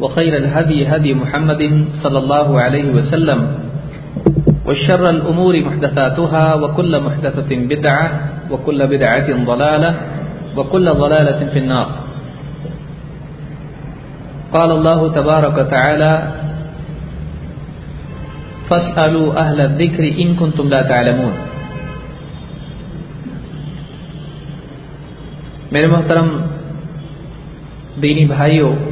وخير الهدي هدي محمد صلى الله عليه وسلم والشر الأمور محدثاتها وكل محدثة بدعة وكل بدعة ضلالة وكل ضلالة في النار. قال الله تبارك وتعالى فاسألوا أهل الذكر إن كنتم لا تعلمون. میرے محترم، دینی بھائیوں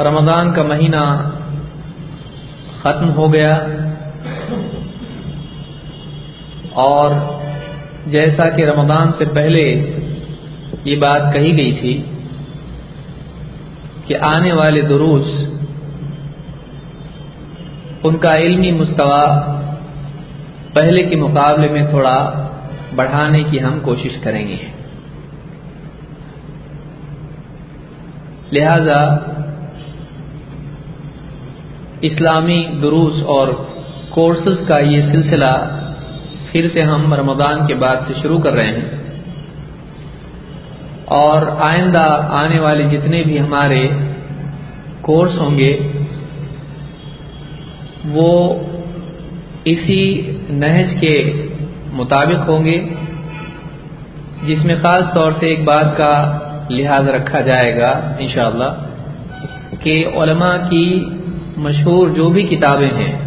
رمضان کا مہینہ ختم ہو گیا اور جیسا کہ رمضان سے پہلے یہ بات کہی گئی تھی کہ آنے والے دروس ان کا علمی مستوی پہلے کے مقابلے میں تھوڑا بڑھانے کی ہم کوشش کریں گے۔ لہذا اسلامی دروس اور کورسز کا یہ سلسلہ پھر سے ہم رمضان کے بعد سے شروع کر رہے ہیں۔ اور آئندہ آنے والے جتنے بھی ہمارے کورس ہوں گے، وہ اسی نہج کے مطابق ہوں گے، جس میں خاص طور سے ایک بات کا لحاظ رکھا جائے گا انشاءاللہ، کہ علماء کی مشہور جو بھی کتابیں ہیں،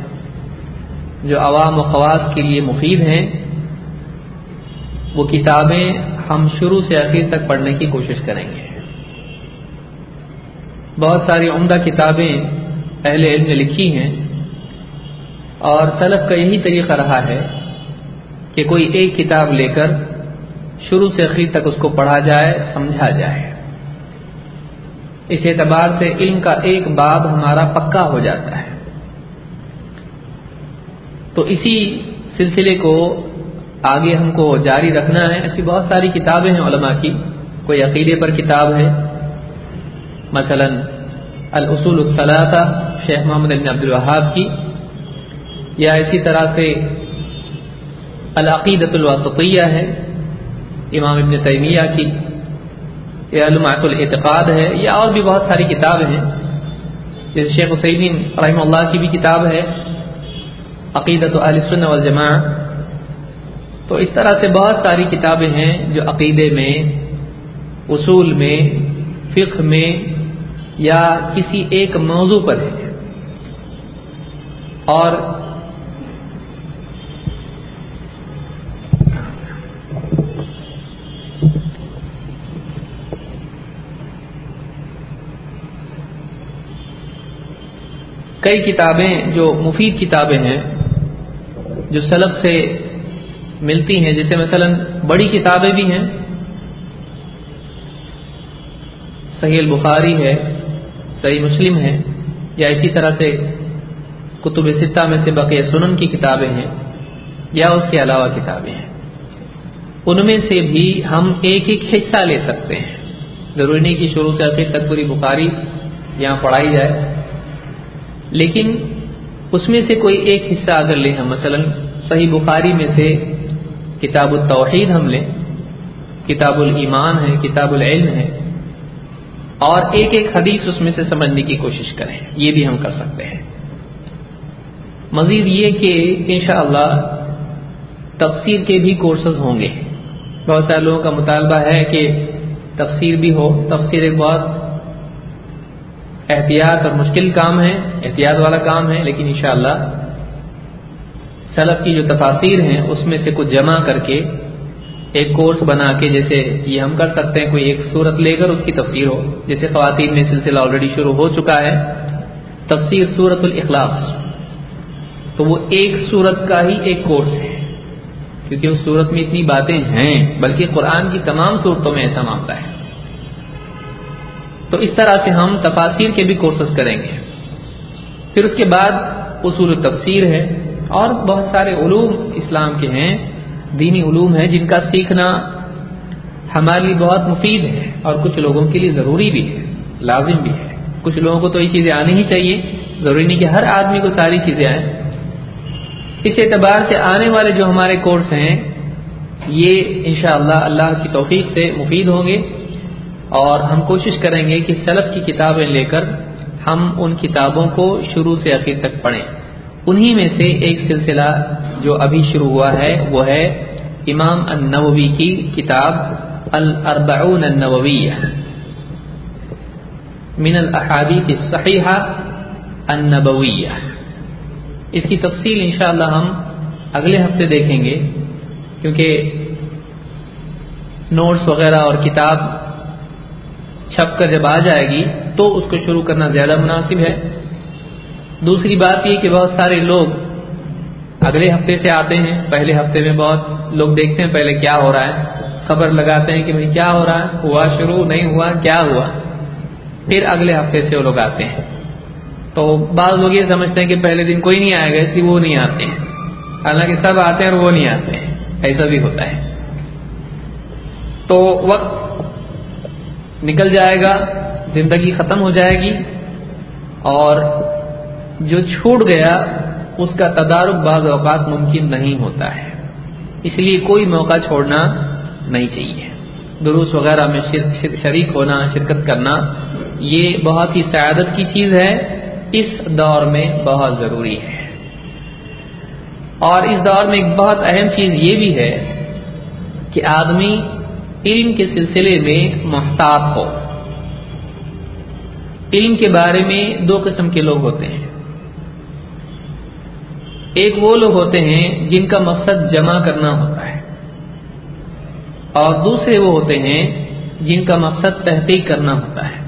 جو عوام و خواص کے لیے مفید ہیں، وہ کتابیں ہم شروع سے آخر تک پڑھنے کی کوشش کریں گے۔ بہت ساری عمدہ کتابیں اہل علم نے لکھی ہیں اور طلب کا یہی طریقہ رہا ہے کہ کوئی ایک کتاب لے کر شروع سے آخر تک اس کو پڑھا جائے، سمجھا جائے۔ اس اعتبار سے علم کا ایک باب ہمارا پکا ہو جاتا ہے۔ تو اسی سلسلے کو آگے ہم کو جاری رکھنا ہے۔ ایسی بہت ساری کتابیں ہیں علماء کی۔ کوئی عقیدے پر کتاب ہے۔ مثلا الاصول الثلاثہ شیخ محمد بن عبد الوہاب کی۔ یا اسی طرح سے العقیدت الواسطیہ ہے۔ امام ابن تیمیہ کی۔ یا علماۃ الاعتقاد ہے یا اور بھی بہت ساری کتابیں ہیں۔ جیسے شیخ حسین رحمہ اللہ کی بھی کتاب ہے عقیدت و علیہ والجماع تو اس طرح سے بہت ساری کتابیں ہیں جو عقیدے میں، اصول میں، فقہ میں یا کسی ایک موضوع پر ہے اور کئی کتابیں جو مفید کتابیں ہیں، جو سلف سے ملتی ہیں، جیسے مثلا بڑی کتابیں بھی ہیں۔ صحیح البخاری ہے، صحیح مسلم ہے، یا اسی طرح سے کتب ستہ میں سے بقیہ سنن کی کتابیں ہیں، یا اس کے علاوہ کتابیں ہیں۔ ان میں سے بھی ہم ایک ایک حصہ لے سکتے ہیں۔ ضروری نہیں کہ شروع سے آخر تک پوری بخاری یہاں پڑھائی جائے۔ لیکن اس میں سے کوئی ایک حصہ اگر لیں ہم، مثلا صحیح بخاری میں سے کتاب التوحید ہم لیں، کتاب الایمان ہے، کتاب العلم ہے، اور ایک ایک حدیث اس میں سے سمجھنے کی کوشش کریں، یہ بھی ہم کر سکتے ہیں۔ مزید یہ کہ انشاءاللہ تفسیر کے بھی کورسز ہوں گے۔ بہت سارے لوگوں کا مطالبہ ہے کہ تفسیر بھی ہو، تفسیر ایک بہت احتیاط اور مشکل کام ہے احتیاط والا کام ہے لیکن انشاءاللہ سلف کی جو تفاصیر ہیں، اس میں سے کچھ جمع کر کے ایک کورس بنا کے جیسے یہ ہم کر سکتے ہیں، کوئی ایک صورت لے کر اس کی تفسیر ہو۔ جیسے خواتین میں سلسلہ آلریڈی شروع ہو چکا ہے، تفسیر صورت الاخلاص۔ تو وہ ایک صورت کا ہی ایک کورس ہے، کیونکہ اس صورت میں اتنی باتیں ہیں، بلکہ قرآن کی تمام صورتوں میں ایسا معاملہ ہے۔ تو اس طرح سے ہم تفاصیر کے بھی کورسز کریں گے۔ پھر اس کے بعد اصول تفسیر ہے اور بہت سارے علوم اسلام کے ہیں، دینی علوم ہیں جن کا سیکھنا ہمارے لیے بہت مفید ہے اور کچھ لوگوں کے لیے ضروری بھی ہے، لازم بھی ہے۔ کچھ لوگوں کو تو یہ چیزیں آنی ہی چاہیے، ضروری نہیں کہ ہر آدمی کو ساری چیزیں آئیں۔ اس اعتبار سے آنے والے جو ہمارے کورس ہیں، یہ انشاءاللہ اللہ کی توفیق سے مفید ہوں گے۔ اور ہم کوشش کریں گے کہ سلف کی کتابیں لے کر ہم ان کتابوں کو شروع سے اخیر تک پڑھیں۔ انہی میں سے ایک سلسلہ جو ابھی شروع ہوا ہے، وہ ہے امام النووی کی کتاب الاربعون النوویہ۔ من الاحادیث الصحیحہ النبویہ۔ اس کی تفصیل انشاءاللہ ہم اگلے ہفتے دیکھیں گے، کیونکہ نوٹس وغیرہ اور کتاب چھپ کر جب آ جائے گی تو اس کو شروع کرنا زیادہ مناسب ہے۔ دوسری بات یہ کہ بہت سارے لوگ اگلے ہفتے سے آتے ہیں، پہلے ہفتے میں بہت لوگ دیکھتے ہیں پہلے کیا ہو رہا ہے۔ خبر لگاتے ہیں کہ بھائی کیا ہو رہا ہے، ہوا شروع نہیں ہوا، کیا ہوا؟ پھر اگلے ہفتے سے وہ لوگ آتے ہیں۔ تو بعض لوگ یہ سمجھتے ہیں کہ پہلے دن کوئی نہیں آئے گا، اس لیے وہ نہیں آتے ہیں۔ حالانکہ سب آتے ہیں اور وہ نہیں آتے ہیں، ایسا بھی ہوتا ہے۔ تو وقت نکل جائے گا، زندگی ختم ہو جائے گی اور جو چھوٹ گیا، اس کا تدارک بعض اوقات ممکن نہیں ہوتا ہے۔ اس لیے کوئی موقع چھوڑنا نہیں چاہیے۔ دروس وغیرہ میں شریک ہونا، شرکت کرنا، یہ بہت ہی سعادت کی چیز ہے۔ اس دور میں بہت ضروری ہے۔ اور اس دور میں ایک بہت اہم چیز یہ بھی ہے کہ آدمی علم کے سلسلے میں محتاط ہو۔ علم کے بارے میں دو قسم کے لوگ ہوتے ہیں۔ ایک وہ لوگ ہوتے ہیں جن کا مقصد جمع کرنا ہوتا ہے۔ اور دوسرے وہ ہوتے ہیں جن کا مقصد تحقیق کرنا ہوتا ہے۔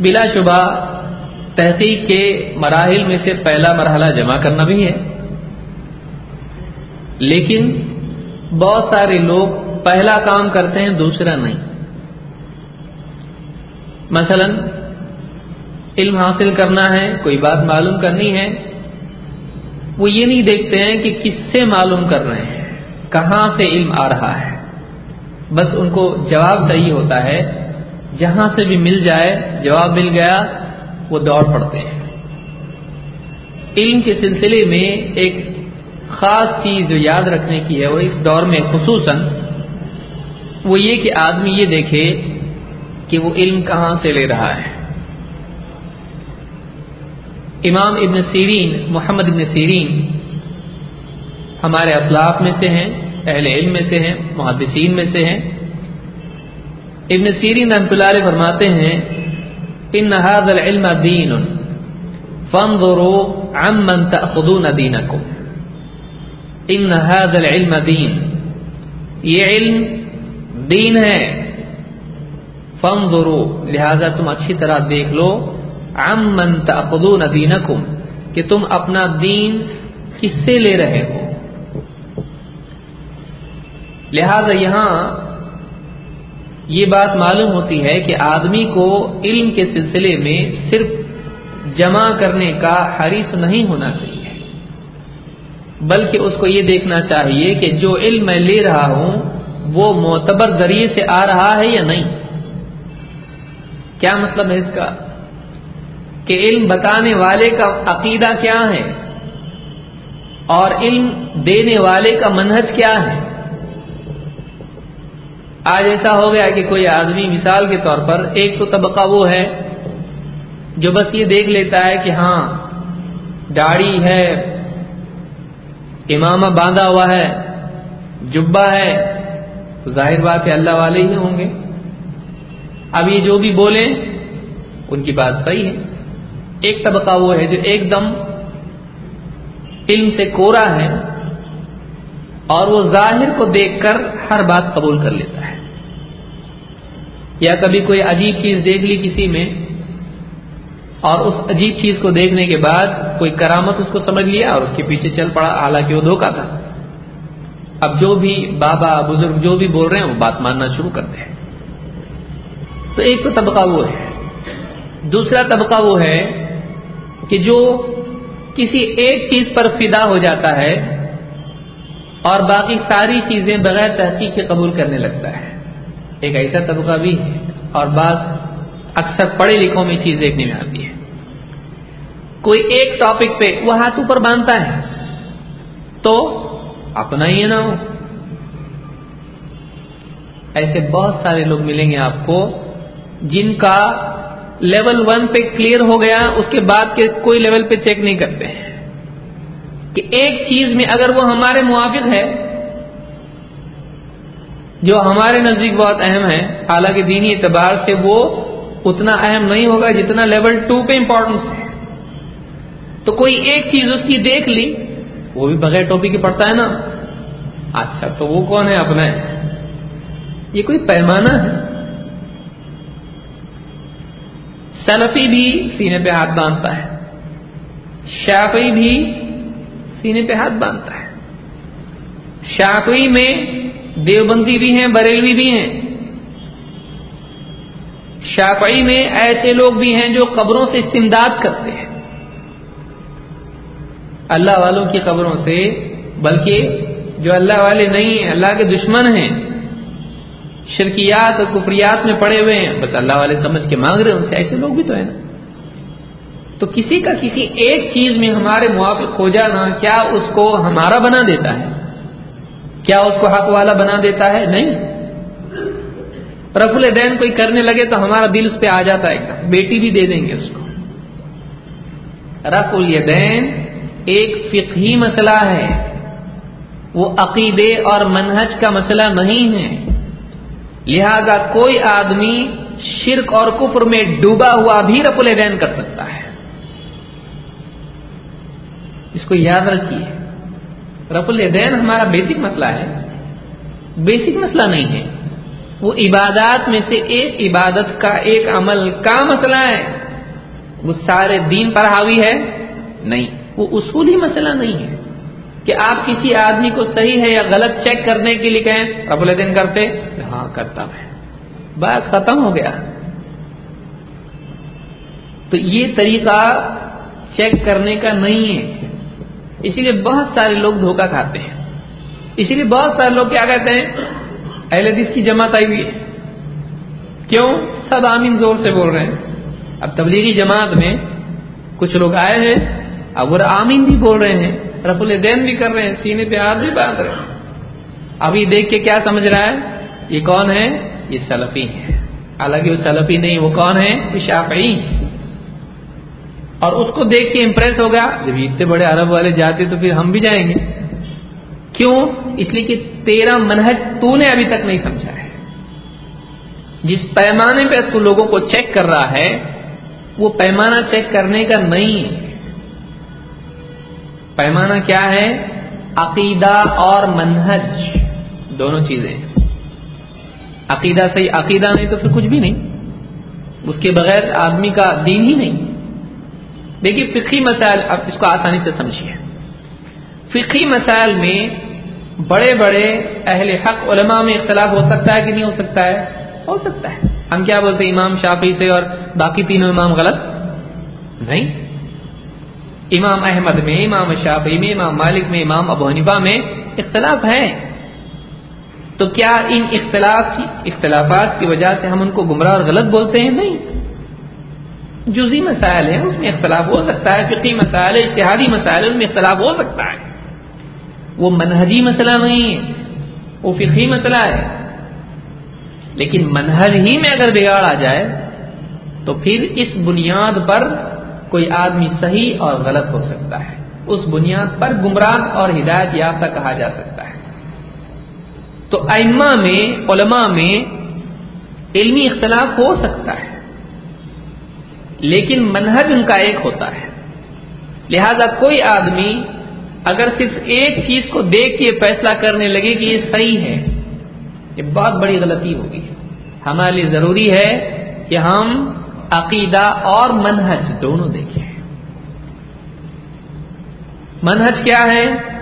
بلا شبہ تحقیق کے مراحل میں سے پہلا مرحلہ جمع کرنا بھی ہے۔ لیکن بہت سارے لوگ پہلا کام کرتے ہیں، دوسرا نہیں۔ مثلا، علم حاصل کرنا ہے، کوئی بات معلوم کرنی ہے، وہ یہ نہیں دیکھتے ہیں کہ کس سے معلوم کر رہے ہیں، کہاں سے علم آ رہا ہے۔ بس ان کو جواب صحیح ہوتا ہے، جہاں سے بھی مل جائے، جواب مل گیا، وہ دوڑ پڑتے ہیں۔ علم کے سلسلے میں ایک خاص چیز جو یاد رکھنے کی ہے وہ اس دور میں خصوصاً وہ یہ کہ آدمی یہ دیکھے کہ وہ علم کہاں سے لے رہا ہے۔ امام ابن سیرین، محمد ابن سیرین ہمارے اسلاف میں سے ہیں، اہل علم میں سے ہیں، محدثین میں سے ہیں۔ ابن سیرین رحمۃ اللہ علیہ فرماتے ہیں، ان هذا العلم دین، فانظروا عمن تأخذون دینکم. ان هذا العلم دین یہ علم دین ہے۔ فانظروا، لہذا تم اچھی طرح دیکھ لو۔ عمن تأخذون دینکم کہ تم اپنا دین کس سے لے رہے ہو۔ لہذا یہاں یہ بات معلوم ہوتی ہے کہ آدمی کو علم کے سلسلے میں صرف جمع کرنے کا حریص نہیں ہونا چاہیے۔ بلکہ اس کو یہ دیکھنا چاہیے کہ جو علم میں لے رہا ہوں، وہ معتبر ذریعے سے آ رہا ہے یا نہیں؟ کیا مطلب ہے اس کا؟ کہ علم بتانے والے کا عقیدہ کیا ہے؟ اور علم دینے والے کا منہج کیا ہے؟ آج ایسا ہو گیا کہ کوئی آدمی مثال کے طور پر، ایک تو طبقہ وہ ہے جو بس یہ دیکھ لیتا ہے کہ ہاں داڑھی ہے امامہ باندھا ہوا ہے جبا ہے، تو ظاہر بات ہے اللہ والے ہی ہوں گے۔ اب یہ جو بھی بولیں ان کی بات صحیح ہے۔ ایک طبقہ وہ ہے جو ایک دم علم سے کورا ہے اور وہ ظاہر کو دیکھ کر ہر بات قبول کر لیتا ہے۔ یا کبھی کوئی عجیب چیز دیکھ لی کسی میں اور اس عجیب چیز کو دیکھنے کے بعد کوئی کرامت اس کو سمجھ لیا اور اس کے پیچھے چل پڑا، حالانکہ وہ دھوکا تھا۔ اب جو بھی بابا، بزرگ جو بھی بول رہے ہیں، وہ بات ماننا شروع کرتے ہیں تو ایک تو طبقہ وہ ہے۔ دوسرا طبقہ وہ ہے کہ جو کسی ایک چیز پر فدا ہو جاتا ہے اور باقی ساری چیزیں بغیر تحقیق کے قبول کرنے لگتا ہے۔ ایک ایسا طبقہ بھی ہے۔ اور بعض اکثر پڑھے لکھوں میں چیز دیکھنے میں آتی ہے۔ کوئی ایک ٹاپک پہ وہ ہاتھ اوپر باندھتا ہے تو اپنا ہی نہ ہو۔ ایسے بہت سارے لوگ ملیں گے آپ کو جن کا لیول ون پہ کلیئر ہو گیا، اس کے بعد کے کوئی لیول پہ چیک نہیں کرتے۔ ہیں کہ ایک چیز میں اگر وہ ہمارے موافق ہے، جو ہمارے نزدیک بہت اہم ہے، حالانکہ دینی اعتبار سے وہ اتنا اہم نہیں ہوگا جتنا لیول ٹو پہ امپورٹنس ہے۔ تو کوئی ایک چیز اس کی دیکھ لی، وہ بھی بغیر ٹوپی کی پڑتا ہے نا۔ اچھا تو وہ کون ہے اپنا؟ یہ کوئی پیمانہ ہے؟ سلفی بھی سینے پہ ہاتھ باندھتا ہے۔ شافعی بھی سینے پہ ہاتھ باندھتا ہے۔ شافعی میں دیوبندی بھی ہیں، بریلوی بھی ہیں۔ شافعی میں ایسے لوگ بھی ہیں جو قبروں سے استمداد کرتے ہیں۔ اللہ والوں کی قبروں سے، بلکہ جو اللہ والے نہیں ہیں، اللہ کے دشمن ہیں، شرکیات اور کفریات میں پڑے ہوئے ہیں۔ بس اللہ والے سمجھ کے مانگ رہے ہیں، ان سے ایسے لوگ بھی تو ہیں نا۔ تو کسی کا کسی ایک چیز میں ہمارے موافق ہو جانا، کیا اس کو ہمارا بنا دیتا ہے؟ کیا اس کو حق والا بنا دیتا ہے؟ نہیں۔ رف الدین کوئی کرنے لگے تو ہمارا دل اس پہ آ جاتا ہے ایک دم، بیٹی بھی دے دیں گے اس کو۔ رف الدین ایک فقہی مسئلہ ہے، وہ عقیدے اور منہج کا مسئلہ نہیں ہے۔ لہذا کوئی آدمی شرک اور کفر میں ڈوبا ہوا بھی رف الدین کر سکتا ہے۔ اس کو یاد رکھیے رف الدین ہمارا بیسک مسئلہ ہے۔ بیسک مسئلہ نہیں ہے۔ وہ عبادات میں سے ایک عبادت کا ایک عمل کا مسئلہ ہے۔ وہ سارے دین پر حاوی ہے؟ نہیں۔ وہ اصولی مسئلہ نہیں ہے۔ کہ آپ کسی آدمی کو صحیح ہے یا غلط چیک کرنے کے لیے کہیں رب الدین کرتے؟ ہاں کرتا میں۔ بات ختم ہو گیا۔ تو یہ طریقہ چیک کرنے کا نہیں ہے۔ اسی لیے بہت سارے لوگ دھوکہ کھاتے ہیں۔ اسی لیے بہت سارے لوگ کیا کہتے ہیں؟ اہل حدیث کی جماعت آئی ہوئی ہے۔ کیوں؟ سب آمین زور سے بول رہے ہیں۔ اب تبلیغی جماعت میں کچھ لوگ آئے ہیں، اب وہ آمین بھی بول رہے ہیں رف الدین بھی کر رہے ہیں، سینے پہ ہاتھ بھی باندھ رہے ہیں۔ ابھی دیکھ کے کیا سمجھ رہا ہے؟ یہ کون ہے یہ سلفی ہے حالانکہ وہ سلفی نہیں، وہ کون ہے وہ شافعی اور اس کو دیکھ کے امپریس ہوگا جب اتنے بڑے عرب والے جاتے تو پھر ہم بھی جائیں گے۔ کیوں؟ اس لیے کہ تیرا منہج تو نے ابھی تک نہیں سمجھا ہے۔ جس پیمانے پہ تو لوگوں کو چیک کر رہا ہے، وہ پیمانہ چیک کرنے کا نہیں پیمانہ کیا ہے؟ عقیدہ اور منہج، دونوں چیزیں۔ عقیدہ صحیح، عقیدہ نہیں تو پھر کچھ بھی نہیں۔ اس کے بغیر آدمی کا دین ہی نہیں۔ دیکھیے فقی مسائل، اب اس کو آسانی سے سمجھیے۔ فقی مسائل میں بڑے بڑے اہل حق علماء میں اختلاف ہو سکتا ہے کہ نہیں ہو سکتا ہے؟ ہو سکتا ہے۔ ہم کیا بولتے ہیں؟ امام شافی سے اور باقی تینوں امام غلط؟ نہیں۔ امام احمد میں، امام شافی میں، امام مالک میں، امام ابو حنیفہ میں اختلاف ہے تو کیا ان اختلاف کی اختلافات کی وجہ سے ہم ان کو گمراہ اور غلط بولتے ہیں؟ نہیں۔ جزی مسائل ہیں، اس میں اختلاف ہو سکتا ہے فقی مسائل اتحادی مسائل، ان میں اختلاف ہو سکتا ہے۔ وہ منہجی مسئلہ نہیں ہے، وہ فقی مسئلہ ہے۔ لیکن منہج ہی میں اگر بگاڑ آ جائے، تو پھر اس بنیاد پر کوئی آدمی صحیح اور غلط ہو سکتا ہے۔ اس بنیاد پر گمراہ اور ہدایت یافتہ کہا جا سکتا ہے۔ تو ائمہ میں، علماء میں علمی اختلاف ہو سکتا ہے۔ لیکن منہج ان کا ایک ہوتا ہے۔ لہذا کوئی آدمی اگر صرف ایک چیز کو دیکھ کے فیصلہ کرنے لگے کہ یہ صحیح ہے، یہ بہت بڑی غلطی ہوگی۔ ہمارے لیے ضروری ہے کہ ہم عقیدہ اور منہج دونوں دیکھیں۔ منہج کیا ہے؟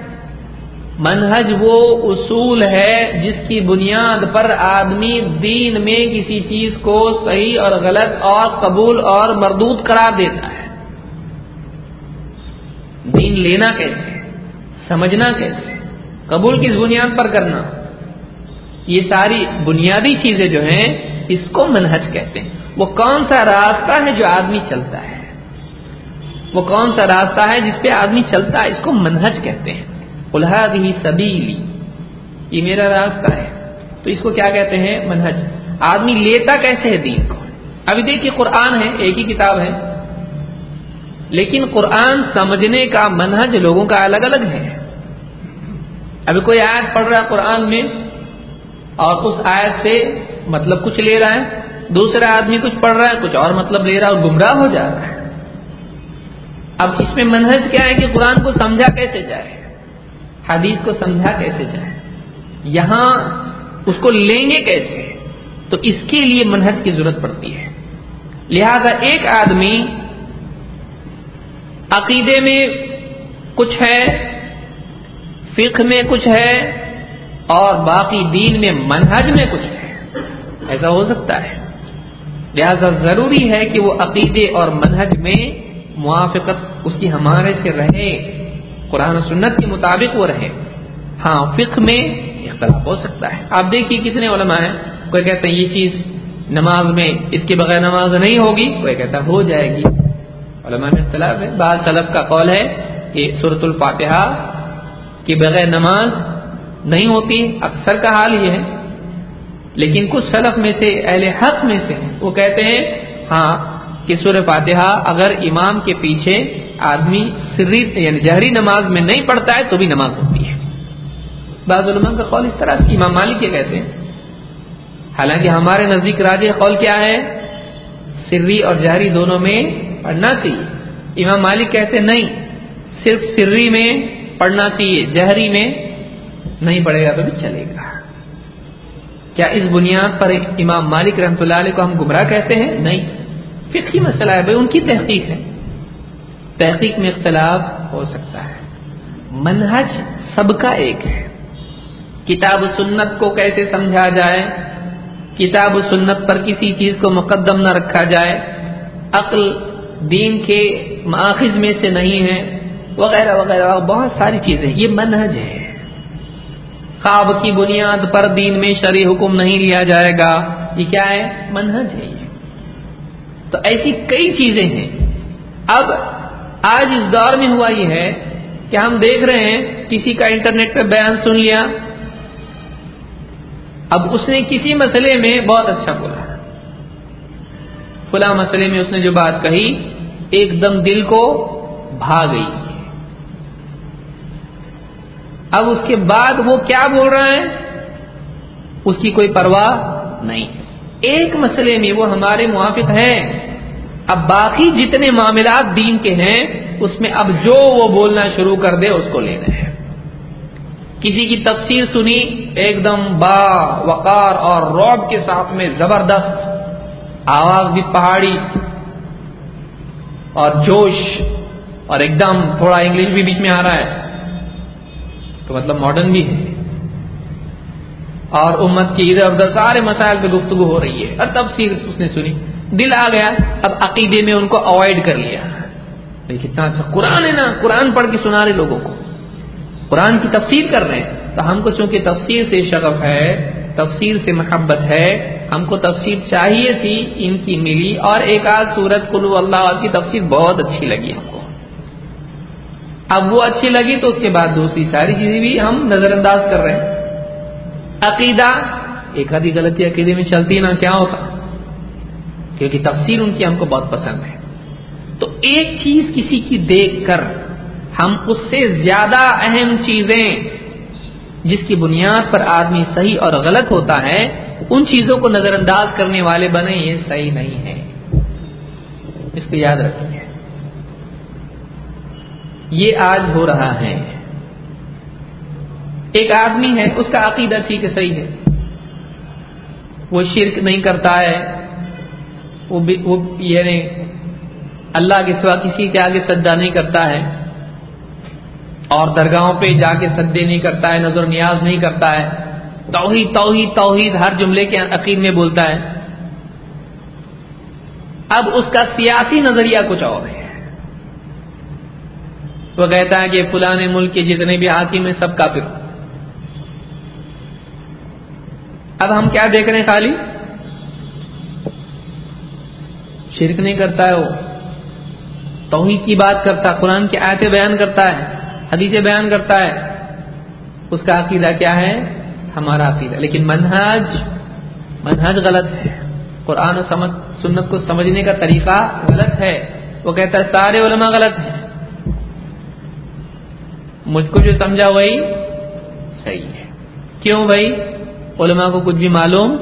منہج وہ اصول ہے جس کی بنیاد پر آدمی دین میں کسی چیز کو صحیح اور غلط اور قبول اور مردود قرار دیتا ہے۔ دین لینا کیسے؟ سمجھنا کیسے قبول کس بنیاد پر کرنا؟ یہ ساری بنیادی چیزیں جو ہیں، اس کو منہج کہتے ہیں۔ وہ کون سا راستہ ہے جو آدمی چلتا ہے؟ وہ کون سا راستہ ہے جس پہ آدمی چلتا ہے؟ اس کو منہج کہتے ہیں۔ الحاد ہی سبیلی، یہ میرا راستہ ہے۔ تو اس کو کیا کہتے ہیں؟ منہج۔ آدمی لیتا کیسے ہے دین کو؟ ابھی دیکھیے قرآن ہے، ایک ہی کتاب ہے۔ لیکن قرآن سمجھنے کا منہج لوگوں کا الگ الگ ہے۔ ابھی کوئی آیت پڑھ رہا ہے قرآن میں اور اس آیت سے مطلب کچھ لے رہا ہے، دوسرا آدمی کچھ پڑھ رہا ہے، کچھ اور مطلب لے رہا ہے اور گمراہ ہو جا رہا ہے۔ اب اس میں منہج کیا ہے کہ قرآن کو سمجھا کیسے جائے؟ حدیث کو سمجھا کیسے جائے؟ یہاں اس کو لیں گے کیسے؟ تو اس کے لیے منہج کی ضرورت پڑتی ہے۔ لہذا ایک آدمی عقیدے میں کچھ ہے، فقہ میں کچھ ہے اور باقی دین میں منہج میں کچھ ہے۔ ایسا ہو سکتا ہے۔ لہذا ضروری ہے کہ وہ عقیدے اور منہج میں موافقت، اس کی ہمارے سے رہے قرآن و سنت کے مطابق وہ رہے ہاں فقہ میں اختلاف ہو سکتا ہے۔ آپ دیکھیے کتنے علماء ہیں۔ کوئی کہتے ہیں یہ چیز نماز میں، اس کے بغیر نماز نہیں ہوگی۔ کوئی کہتا ہو جائے گی۔ علماء میں اختلاف ہے۔ بعض طلب کا قول ہے کہ صورت الفاتحہ کے بغیر نماز نہیں ہوتی۔ اکثر کا حال یہ ہے۔ لیکن کچھ سلف میں سے، اہل حق میں سے وہ کہتے ہیں ہاں کہ سور فاتحہ اگر امام کے پیچھے آدمی سری یعنی جہری نماز میں نہیں پڑھتا ہے، تو بھی نماز ہوتی ہے۔ بعض علماء کا قول اس طرح، امام مالک کے کہتے ہیں۔ حالانکہ ہمارے نزدیک راج قول کیا ہے؟ سری اور جہری دونوں میں پڑھنا چاہیے۔ امام مالک کہتے نہیں، صرف سری میں پڑھنا چاہیے جہری میں نہیں پڑھے گا تو بھی چلے گا۔ کیا اس بنیاد پر امام مالک رحمۃ اللہ علیہ کو ہم گمراہ کہتے ہیں؟ نہیں۔ فقہی مسئلہ ہے، بھائی، ان کی تحقیق ہے۔ تحقیق میں اختلاف ہو سکتا ہے۔ منہج سب کا ایک ہے۔ کتاب و سنت کو کیسے سمجھا جائے؟ کتاب و سنت پر کسی چیز کو مقدم نہ رکھا جائے۔ عقل دین کے ماخذ میں سے نہیں ہے، وغیرہ وغیرہ، بہت ساری چیزیں۔ یہ منہج ہے خواب کی بنیاد پر دین میں شرع حکم نہیں لیا جائے گا۔ یہ کیا ہے؟ منہج ہے یہ تو ایسی کئی چیزیں ہیں۔ اب آج اس دور میں ہوا یہ ہے کہ ہم دیکھ رہے ہیں، کسی کا انٹرنیٹ پہ بیان سن لیا۔ اب اس نے کسی مسئلے میں بہت اچھا بولا۔ فلاں مسئلے میں اس نے جو بات کہی، ایک دم دل کو بھا گئی۔ اب اس کے بعد وہ کیا بول رہا ہے؟ اس کی کوئی پرواہ نہیں۔ ایک مسئلے میں وہ ہمارے موافق ہیں۔ اب باقی جتنے معاملات دین کے ہیں، اس میں اب جو وہ بولنا شروع کر دے، اس کو لینا ہے کسی کی تفسیر سنی، ایک دم با وقار اور روب کے ساتھ میں زبردست۔ آواز بھی پہاڑی اور جوش اور ایک دم تھوڑا انگلش بھی بیچ میں آ رہا ہے۔ تو مطلب ماڈرن بھی ہے۔ اور امت کی ادھر ادھر سارے مسائل پہ گفتگو ہو رہی ہے۔ اور تب سیر اس نے سنی۔ دل آ گیا۔ اب عقیدے میں ان کو اوائڈ کر لیا۔ کتنا اچھا قرآن ہے نا۔ قرآن پڑھ کے سنا رہے لوگوں کو۔ قرآن کی تفسیر کر رہے ہیں۔ تو ہم کو چونکہ تفسیر سے شغف ہے، تفسیر سے محبت ہے ہم کو تفسیر چاہیے تھی، ان کی ملی اور ایک آدھ سورت کلو اللہ کی تفسیر بہت اچھی لگی ہم کو۔ اب وہ اچھی لگی تو اس کے بعد دوسری ساری چیزیں بھی ہم نظر انداز کر رہے ہیں۔ عقیدہ، ایک آدھی غلطی عقیدے میں چلتی نا، کیا ہوتا؟ کیونکہ تفسیر ان کی ہم کو بہت پسند ہے۔ تو ایک چیز کسی کی دیکھ کر ہم اس سے زیادہ اہم چیزیں، جس کی بنیاد پر آدمی صحیح اور غلط ہوتا ہے ان چیزوں کو نظر انداز کرنے والے بنے یہ صحیح نہیں ہے۔ اس کو یاد رکھیے یہ آج ہو رہا ہے۔ ایک آدمی ہے، اس کا عقیدہ ٹھیک ہے، صحیح ہے۔ وہ شرک نہیں کرتا ہے۔ وہ یعنی اللہ کے سوا کسی کے آگے سجدہ نہیں کرتا ہے۔ اور درگاہوں پہ جا کے سدے نہیں کرتا ہے، نظر نیاز نہیں کرتا ہے۔ توحید توحید توحید ہر جملے کے عقید میں بولتا ہے۔ اب اس کا سیاسی نظریہ کچھ اور ہے۔ وہ کہتا ہے کہ فلاں ملک کے جتنے بھی حاکم ہیں سب کافر۔ اب ہم کیا دیکھ رہے ہیں خالی؟ شرک نہیں کرتا ہے وہ۔ توحید کی بات کرتا، قرآن کی آیتیں بیان کرتا ہے، حدیثیں بیان کرتا ہے۔ اس کا عقیدہ کیا ہے؟ ہمارا عقیدہ لیکن منہج منہج غلط ہے۔ قرآن و سمجھ، سنت کو سمجھنے کا طریقہ غلط ہے۔ وہ کہتا ہے سارے علماء غلط ہیں۔ مجھ کو جو سمجھا وہی صحیح ہے۔ کیوں بھائی؟ علماء کو کچھ بھی معلوم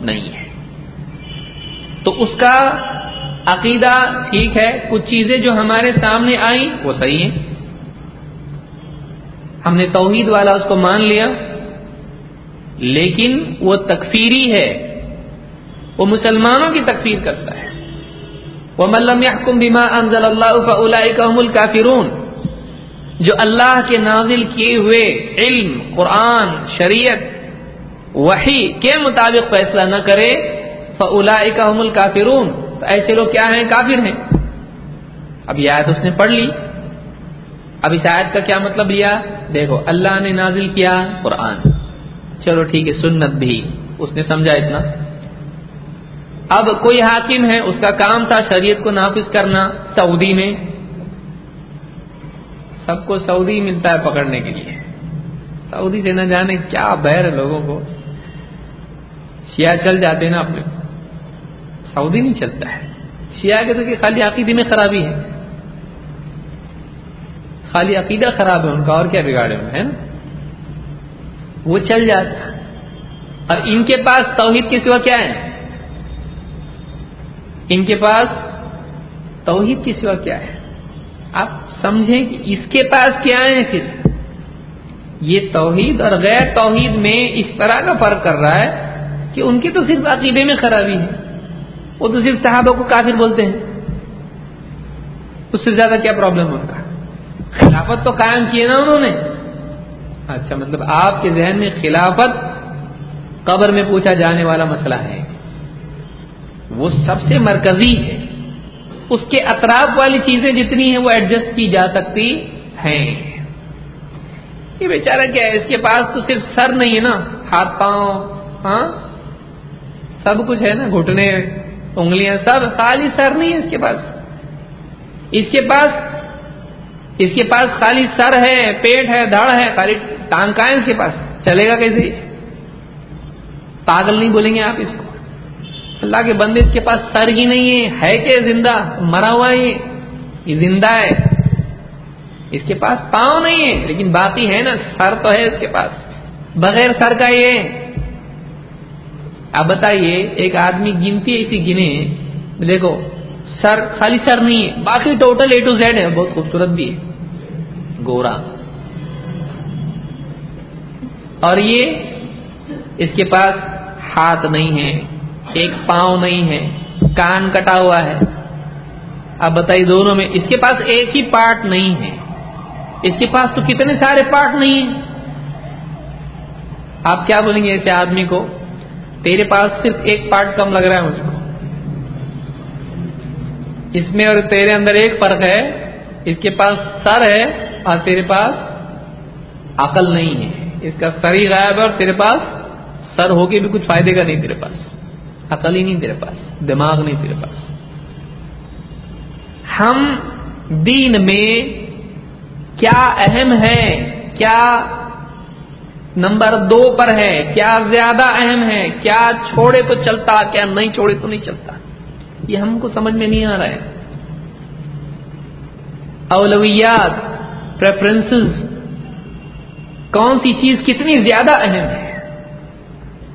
نہیں ہے۔ تو اس کا عقیدہ ٹھیک ہے، کچھ چیزیں جو ہمارے سامنے آئیں وہ صحیح ہیں۔ ہم نے توحید والا اس کو مان لیا۔ لیکن وہ تکفیری ہے۔ وہ مسلمانوں کی تکفیر کرتا ہے۔ وہ ملم یحکم بیما انزل اللہ الکافرون جو اللہ کے نازل کیے ہوئے علم، قرآن، شریعت وہی کے مطابق فیصلہ نہ کرے فلا الکافرون تو ایسے لوگ کیا ہیں؟ کافر ہیں۔ اب یہ آیت اس نے پڑھ لی۔ اب اس آیت کا کیا مطلب لیا؟ دیکھو، اللہ نے نازل کیا قرآن۔ چلو ٹھیک ہے، سنت بھی۔ اس نے سمجھا اتنا۔ اب کوئی حاکم ہے، اس کا کام تھا شریعت کو نافذ کرنا سعودی میں۔ سب کو سعودی ملتا ہے پکڑنے کے لیے۔ سعودی سے نہ جانے، کیا بہر لوگوں کو۔ شیعہ چل جاتے نا اپنے۔ سعودی نہیں چلتا ہے۔ شیعہ کے تو کہ خالی عقیدے میں خرابی ہے۔ خالی عقیدہ خراب ہے، ان کا اور کیا بگاڑے ہوئے ہے نا؟ وہ چل جاتا اور ان کے پاس توحید کے سوا کیا ہے؟ ان کے پاس توحید کے سوا کیا ہے؟ آپ سمجھیں کہ اس کے پاس کیا ہے پھر؟ یہ توحید اور غیر توحید میں اس طرح کا فرق کر رہا ہے کہ ان کی تو صرف عقیدے میں خرابی ہے۔ وہ تو صرف صحابہ کو کافر بولتے ہیں۔ اس سے زیادہ کیا پرابلم ان کا خلافت تو قائم کیے نا انہوں نے۔ اچھا مطلب آپ کے ذہن میں خلافت قبر میں پوچھا جانے والا مسئلہ ہے۔ وہ سب سے مرکزی ہے۔ اس کے اطراف والی چیزیں جتنی ہیں وہ ایڈجسٹ کی جا سکتی ہیں۔ یہ بیچارہ کیا ہے؟ اس کے پاس تو صرف سر نہیں ہے نا، ہاتھ پاؤں ہاں؟ سب کچھ ہے نا، گھٹنے، انگلیاں سب خالی سر نہیں ہے اس کے پاس۔ اس کے پاس اس کے پاس خالی سر ہے، پیٹ ہے دھڑ ہے، خالی ٹانگ کا ہے اس کے پاس۔ چلے گا کیسے؟ پاگل نہیں بولیں گے آپ اس کو۔ اللہ کے بندے اس کے پاس سر ہی نہیں ہے۔ ہے کہ زندہ؟ مرا ہوا ہے۔ یہ زندہ ہے۔ اس کے پاس پاؤں نہیں ہے، لیکن باقی ہے نا۔ سر تو ہے اس کے پاس۔ بغیر سر کا یہ آپ بتائیے، ایک آدمی گنتی ایسی گنے دیکھو، سر، خالی سر نہیں ہے۔ باقی ٹوٹل اے ٹو زیڈ ہے، بہت خوبصورت بھی ہے۔ گورا۔ اور یہ اس کے پاس ہاتھ نہیں ہے، ایک پاؤں نہیں ہے، کان کٹا ہوا ہے۔ اب بتائیے دونوں میں اس کے پاس ایک ہی پارٹ نہیں ہے۔ اس کے پاس تو کتنے سارے پارٹ نہیں ہیں۔ آپ کیا بولیں گے ایسے آدمی کو؟ تیرے پاس صرف ایک پارٹ کم لگ رہا ہے مجھ کو۔ اس میں اور تیرے اندر ایک فرق ہے، اس کے پاس سر ہے اور تیرے پاس عقل نہیں ہے۔ اس کا سر ہی غائب ہے اور تیرے پاس سر ہو کے بھی کچھ فائدے کا نہیں تیرے پاس۔ عقل ہی نہیں تیرے پاس، دماغ نہیں تیرے پاس۔ ہم دین میں کیا اہم ہے کیا نمبر دو پر ہے کیا زیادہ اہم ہے کیا چھوڑے تو چلتا، کیا نہیں چھوڑے تو نہیں چلتا؟ یہ ہم کو سمجھ میں نہیں آ رہا ہے۔ اولویات پریفرنسز کون سی چیز کتنی زیادہ اہم ہے؟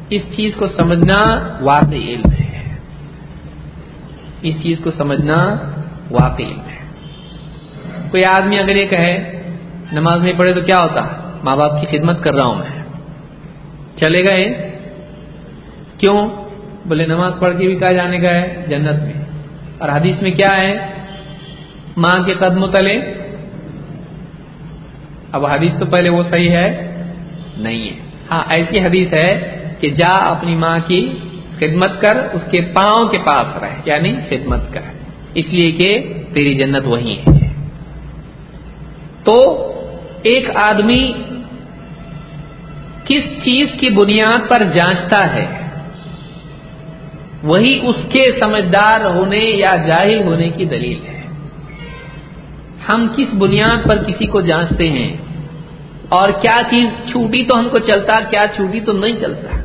اس چیز کو سمجھنا واقعی علم ہے۔ اس چیز کو سمجھنا واقعی علم ہے۔ کوئی آدمی اگر یہ کہے، نماز نہیں پڑھے تو کیا ہوتا؟ ماں باپ کی خدمت کر رہا ہوں میں۔ چلے گئے۔ کیوں؟ بولے، نماز پڑھ کے بھی کہا جانے کا ہے؟ جنت میں۔ اور حدیث میں کیا ہے؟ ماں کے قدم تلے اب حدیث تو پہلے وہ صحیح ہے؟ نہیں ہے۔ ہاں ایسی حدیث ہے کہ جا اپنی ماں کی خدمت کر، اس کے پاؤں کے پاس رہے یعنی خدمت کر۔ اس لیے کہ تیری جنت وہی ہے۔ تو ایک آدمی کس چیز کی بنیاد پر جانچتا ہے؟ وہی اس کے سمجھدار ہونے یا جاہل ہونے کی دلیل ہے۔ ہم کس بنیاد پر کسی کو جانچتے ہیں؟ اور کیا چیز چھوٹی تو ہم کو چلتا کیا چھوٹی تو نہیں چلتا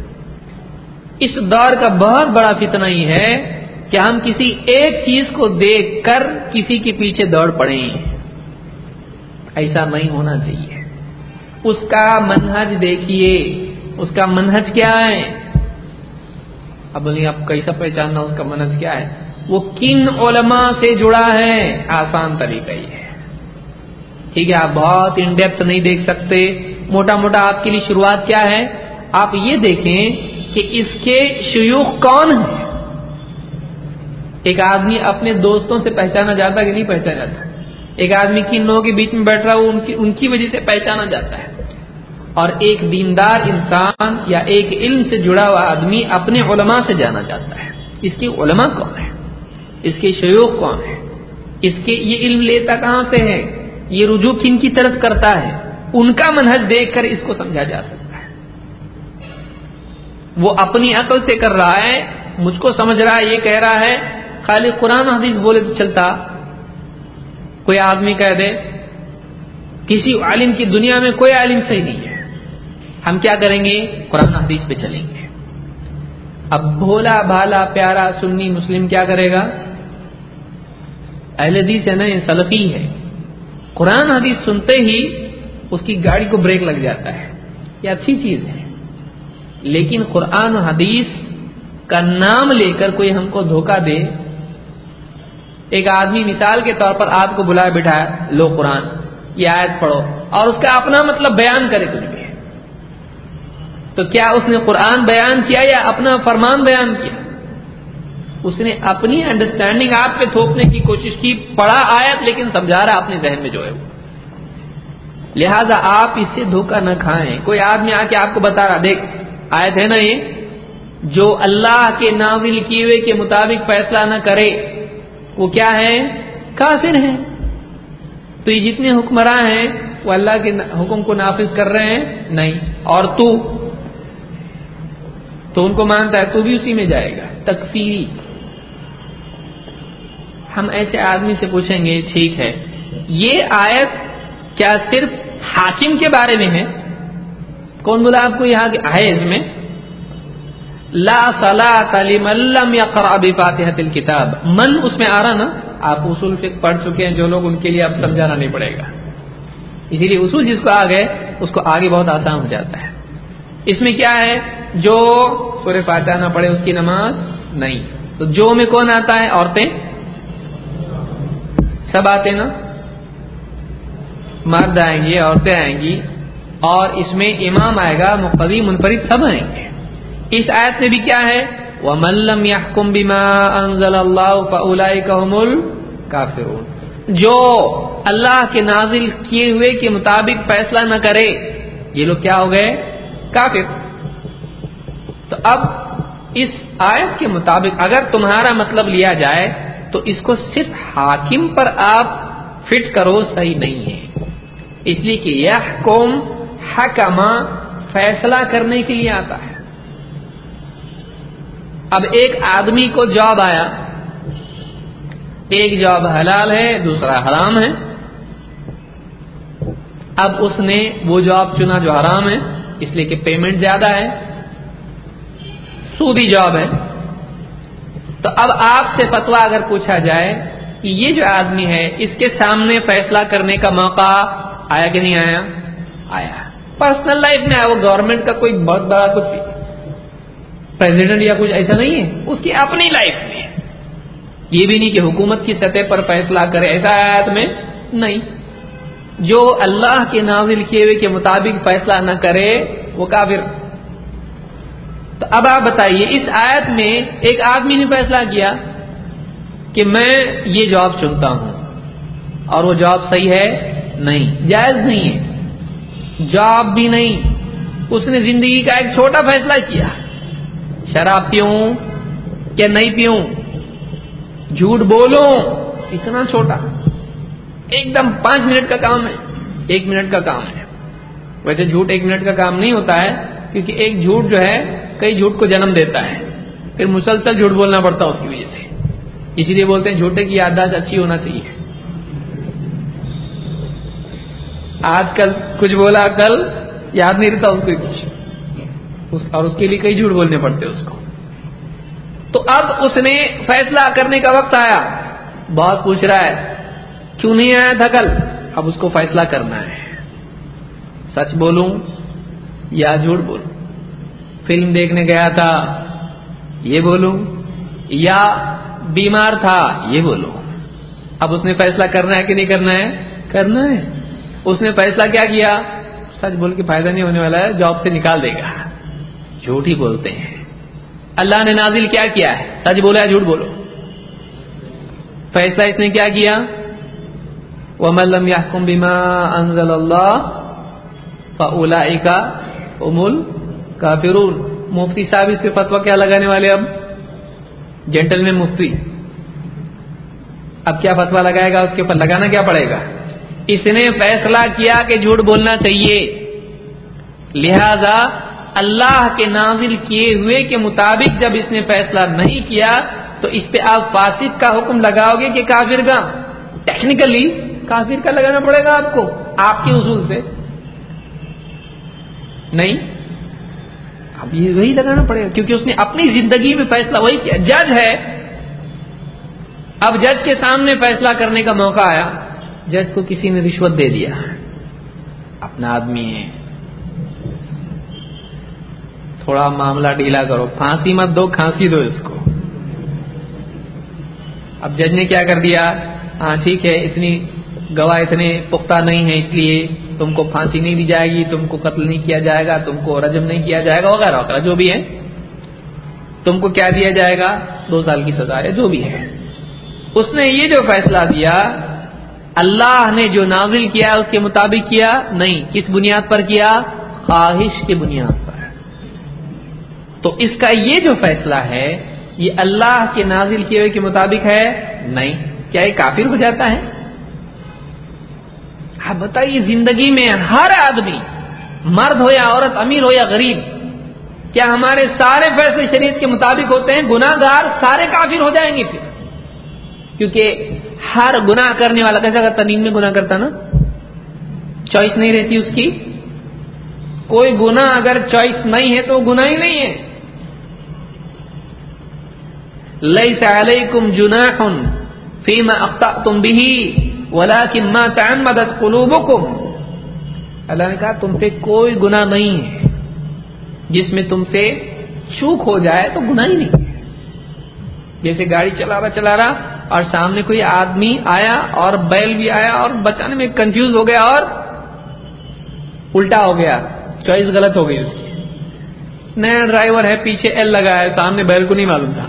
اس دور کا بہت بڑا فتنہ ہی ہے کہ ہم کسی ایک چیز کو دیکھ کر کسی کے پیچھے دوڑ پڑے ایسا نہیں ہونا چاہیے۔ اس کا منہج دیکھیے۔ اس کا منہج کیا ہے؟ اب بولیں آپ کیسا پہچاننا اس کا منہج کیا ہے؟ وہ کن علماء سے جڑا ہے؟ آسان طریقہ ہی ہے۔ ٹھیک ہے، آپ بہت ان ڈیپتھ نہیں دیکھ سکتے۔ موٹا موٹا آپ کے لیے شروعات کیا ہے؟ آپ یہ دیکھیں کہ اس کے شیوخ کون ہیں؟ ایک آدمی اپنے دوستوں سے پہچانا جاتا کہ نہیں پہچانا جاتا۔ ایک آدمی کن لوگوں کے بیچ میں بیٹھ رہا وہ ان کی ان کی وجہ سے پہچانا جاتا ہے۔ اور ایک دیندار انسان یا ایک علم سے جڑا ہوا آدمی اپنے علماء سے جانا جاتا ہے۔ اس کے علماء کون ہے اس کے شیوخ کون ہے اس کے یہ علم لیتا کہاں سے ہے؟ یہ رجوع کن کی طرف کرتا ہے؟ ان کا منہج دیکھ کر اس کو سمجھا جا سکتا ہے۔ وہ اپنی عقل سے کر رہا ہے، مجھ کو سمجھ رہا ہے، یہ کہہ رہا ہے۔ خالی قرآن حدیث بولے تو چلتا۔ کوئی آدمی کہہ دے، کسی عالم کی دنیا میں کوئی عالم صحیح نہیں ہے۔ ہم کیا کریں گے؟ قرآن حدیث پہ چلیں گے۔ اب بھولا بھالا پیارا سنی مسلم کیا کرے گا؟ اہل حدیث ہے نا، یہ سلفی ہے۔ قرآن حدیث سنتے ہی اس کی گاڑی کو بریک لگ جاتا ہے یہ اچھی چیز ہے۔ لیکن قرآن حدیث کا نام لے کر کوئی ہم کو دھوکہ دے، ایک آدمی مثال کے طور پر آپ کو بلائے بٹھایا لو قرآن، یہ آیت پڑھو، اور اس کا اپنا مطلب بیان کرے کچھ بھی۔ تو کیا اس نے قرآن بیان کیا یا اپنا فرمان بیان کیا؟ اس نے اپنی انڈرسٹینڈنگ آپ پہ تھوپنے کی کوشش کی، پڑھا آیت، لیکن سمجھا رہا اپنے ذہن میں جو ہے وہ۔ لہذا آپ اس سے دھوکہ نہ کھائیں۔ کوئی آدمی آ کے آپ کو بتا رہا، دیکھ، آیت ہے نا یہ، جو اللہ کے نازل کیے کے مطابق فیصلہ نہ کرے، وہ کیا ہے؟ کافر ہے۔ تو یہ جتنے حکمراں ہیں، وہ اللہ کے حکم کو نافذ کر رہے ہیں؟ نہیں۔ اور تو؟ تو ان کو مانتا ہے، تو بھی اسی میں جائے گا۔ تکفیری۔ ہم ایسے آدمی سے پوچھیں گے، ٹھیک ہے۔ یہ آیت کیا صرف حاکم کے بارے میں ہے؟ کون بولا آپ کو یہاں ہے اس میں؟ لا علم بفاتحه الكتاب۔ من اس میں آ رہا نا؟ آپ اصول فقہ پڑھ چکے ہیں، جو لوگ ان کے لیے اب سمجھانا نہیں پڑے گا۔ اسی لیے اصول جس کو آ گئے، اس کو آگے بہت آسان ہو جاتا ہے۔ اس میں کیا ہے؟ جو سورہ فاتحہ نہ پڑھے اس کی نماز نہیں۔ تو جو میں کون آتا ہے؟ عورتیں۔ سب آتے نا؟ مرد آئیں گی عورتیں آئیں گی، اور اس میں امام آئے گا مقدی منفرد، سب آئیں گے۔ اس آیت میں بھی کیا ہے؟ وہ ملم یا جو اللہ کے نازل کیے ہوئے کے مطابق فیصلہ نہ کرے، یہ لوگ کیا ہو گئے؟ کافر۔ تو اب اس آیت کے مطابق اگر تمہارا مطلب لیا جائے تو اس کو صرف حاکم پر آپ فٹ کرو صحیح نہیں ہے۔ اس لیے کہ یہ قوم حکما فیصلہ کرنے کے لیے آتا ہے۔ اب ایک آدمی کو جاب آیا۔ ایک جاب حلال ہے، دوسرا حرام ہے۔ اب اس نے وہ جاب چنا جو حرام ہے، اس لیے کہ پیمنٹ زیادہ ہے۔ سودی جاب ہے۔ تو اب آپ سے فتوا اگر پوچھا جائے کہ یہ جو آدمی ہے، اس کے سامنے فیصلہ کرنے کا موقع آیا کہ نہیں آیا؟ آیا۔ پرسنل لائف میں وہ گورنمنٹ کا کوئی بہت بڑا کچھ پریزیڈنٹ یا کچھ ایسا نہیں ہے، اس کی اپنی لائف میں یہ بھی نہیں کہ حکومت کی سطح پر فیصلہ کرے، ایسا آیت میں نہیں۔ جو اللہ کے نازل کیے ہوئے کے مطابق فیصلہ نہ کرے، وہ کافر۔ تو اب آپ بتائیے، اس آیت میں ایک آدمی نے فیصلہ کیا کہ میں یہ جاب چنتا ہوں اور وہ جاب صحیح ہے؟ نہیں، جائز نہیں ہے۔ جاب بھی نہیں۔ اس نے زندگی کا ایک چھوٹا فیصلہ کیا۔ شراب پیوں یا نہیں پیوں؟ جھوٹ بولوں؟ اتنا چھوٹا۔ ایک دم پانچ منٹ کا کام ہے۔ ایک منٹ کا کام ہے۔ ویسے جھوٹ ایک منٹ کا کام نہیں ہوتا ہے، کیونکہ ایک جھوٹ جو ہے کئی جھوٹ کو جنم دیتا ہے، پھر مسلسل جھوٹ بولنا پڑتا اس کی وجہ سے۔ اسی لیے بولتے ہیں جھوٹے کی یادداشت اچھی ہونا چاہیے۔ آج کل کچھ بولا کل یاد نہیں رہتا اس کو کچھ۔ اور اس کے لیے کئی جھوٹ بولنے پڑتے اس کو۔ تو اب اس نے فیصلہ کرنے کا وقت آیا۔ بہت پوچھ رہا ہے، کیوں نہیں آیا تھا کل؟ اب اس کو فیصلہ کرنا ہے۔ سچ بولوں یا جھوٹ بولوں؟ فلم دیکھنے گیا تھا، یہ بولوں، یا بیمار تھا، یہ بولوں۔ اب اس نے فیصلہ کرنا ہے کہ نہیں کرنا ہے؟ کرنا ہے۔ اس نے فیصلہ کیا کیا؟ سچ بول کے فائدہ نہیں ہونے والا ہے، جاب سے نکال دے گا۔ جھوٹ ہی بولتے ہیں۔ اللہ نے نازل کیا کیا ہے؟ سچ بولا ہے جھوٹ بولو؟ فیصلہ اس نے کیا کیا؟ وہ ملم یا بیما انزل اللہ فلا امول کافرون۔ مفتی صاحب، اس پہ فتوا کیا لگانے والے اب؟ جینٹل میں مفتی۔ اب کیا فتوا لگائے گا؟ اس کے اوپر لگانا کیا پڑے گا؟ اس نے فیصلہ کیا کہ جھوٹ بولنا چاہیے۔ لہذا اللہ کے نازل کیے ہوئے کے مطابق جب اس نے فیصلہ نہیں کیا، تو اس پہ آپ فاسق کا حکم لگاؤ گے کہ کافر کا ٹیکنیکلی کافر کا لگانا پڑے گا آپ کو، آپ کے اصول سے۔ نہیں؟ اب یہ وہی لگانا پڑے گا، کیونکہ اس نے اپنی زندگی میں فیصلہ وہی کیا۔ جج ہے۔ اب جج کے سامنے فیصلہ کرنے کا موقع آیا۔ جج کو کسی نے رشوت دے دیا۔ اپنا آدمی ہے۔ تھوڑا معاملہ ڈھیلا کرو۔ پھانسی مت دو، کھانسی دو اس کو۔ اب جج نے کیا کر دیا؟ ہاں ٹھیک ہے، اتنی گواہ، اتنے پختہ نہیں ہے اس لیے تم کو پھانسی نہیں دی جائے گی، تم کو قتل نہیں کیا جائے گا، تم کو رجم نہیں کیا جائے گا، وغیرہ وغیرہ، جو بھی ہے تم کو کیا دیا جائے گا؟ دو سال کی سزا ہے، جو بھی ہے۔ اس نے یہ جو فیصلہ دیا، اللہ نے جو نازل کیا، اس کے مطابق کیا؟ نہیں، کس بنیاد پر کیا؟ خواہش کی بنیاد پر۔ تو اس کا یہ جو فیصلہ ہے، یہ اللہ کے نازل کیے ہوئے کے مطابق ہے؟ نہیں۔ کیا یہ کافر ہو جاتا ہے؟ آپ بتائیے، زندگی میں ہر آدمی مرد ہو یا عورت، امیر ہو یا غریب، کیا ہمارے سارے فیصلے شریعت کے مطابق ہوتے ہیں؟ گناہ گار سارے کافر ہو جائیں گے پھر۔ کیونکہ ہر گناہ کرنے والا کیسا کرتا نیند میں گناہ کرتا نا؟ چوائس نہیں رہتی اس کی۔ کوئی گنا اگر چوائس نہیں ہے تو گنا ہی نہیں ہے۔ لئی سال کم جنا فیم تم بھی ولا کما تعین مدد قلوبکم اللہ نے کہا، تم پہ کوئی گنا نہیں ہے۔ جس میں تم سے چوک ہو جائے تو گنا ہی نہیں ہے۔ جیسے گاڑی چلا رہا چلا رہا اور سامنے کوئی آدمی آیا اور بیل بھی آیا اور بچانے میں کنفیوز ہو گیا اور الٹا ہو گیا۔ چوائس غلط ہو گئی اس کی۔ نیا ڈرائیور ہے، پیچھے ایل لگا ہے، سامنے بیل کو نہیں معلوم تھا۔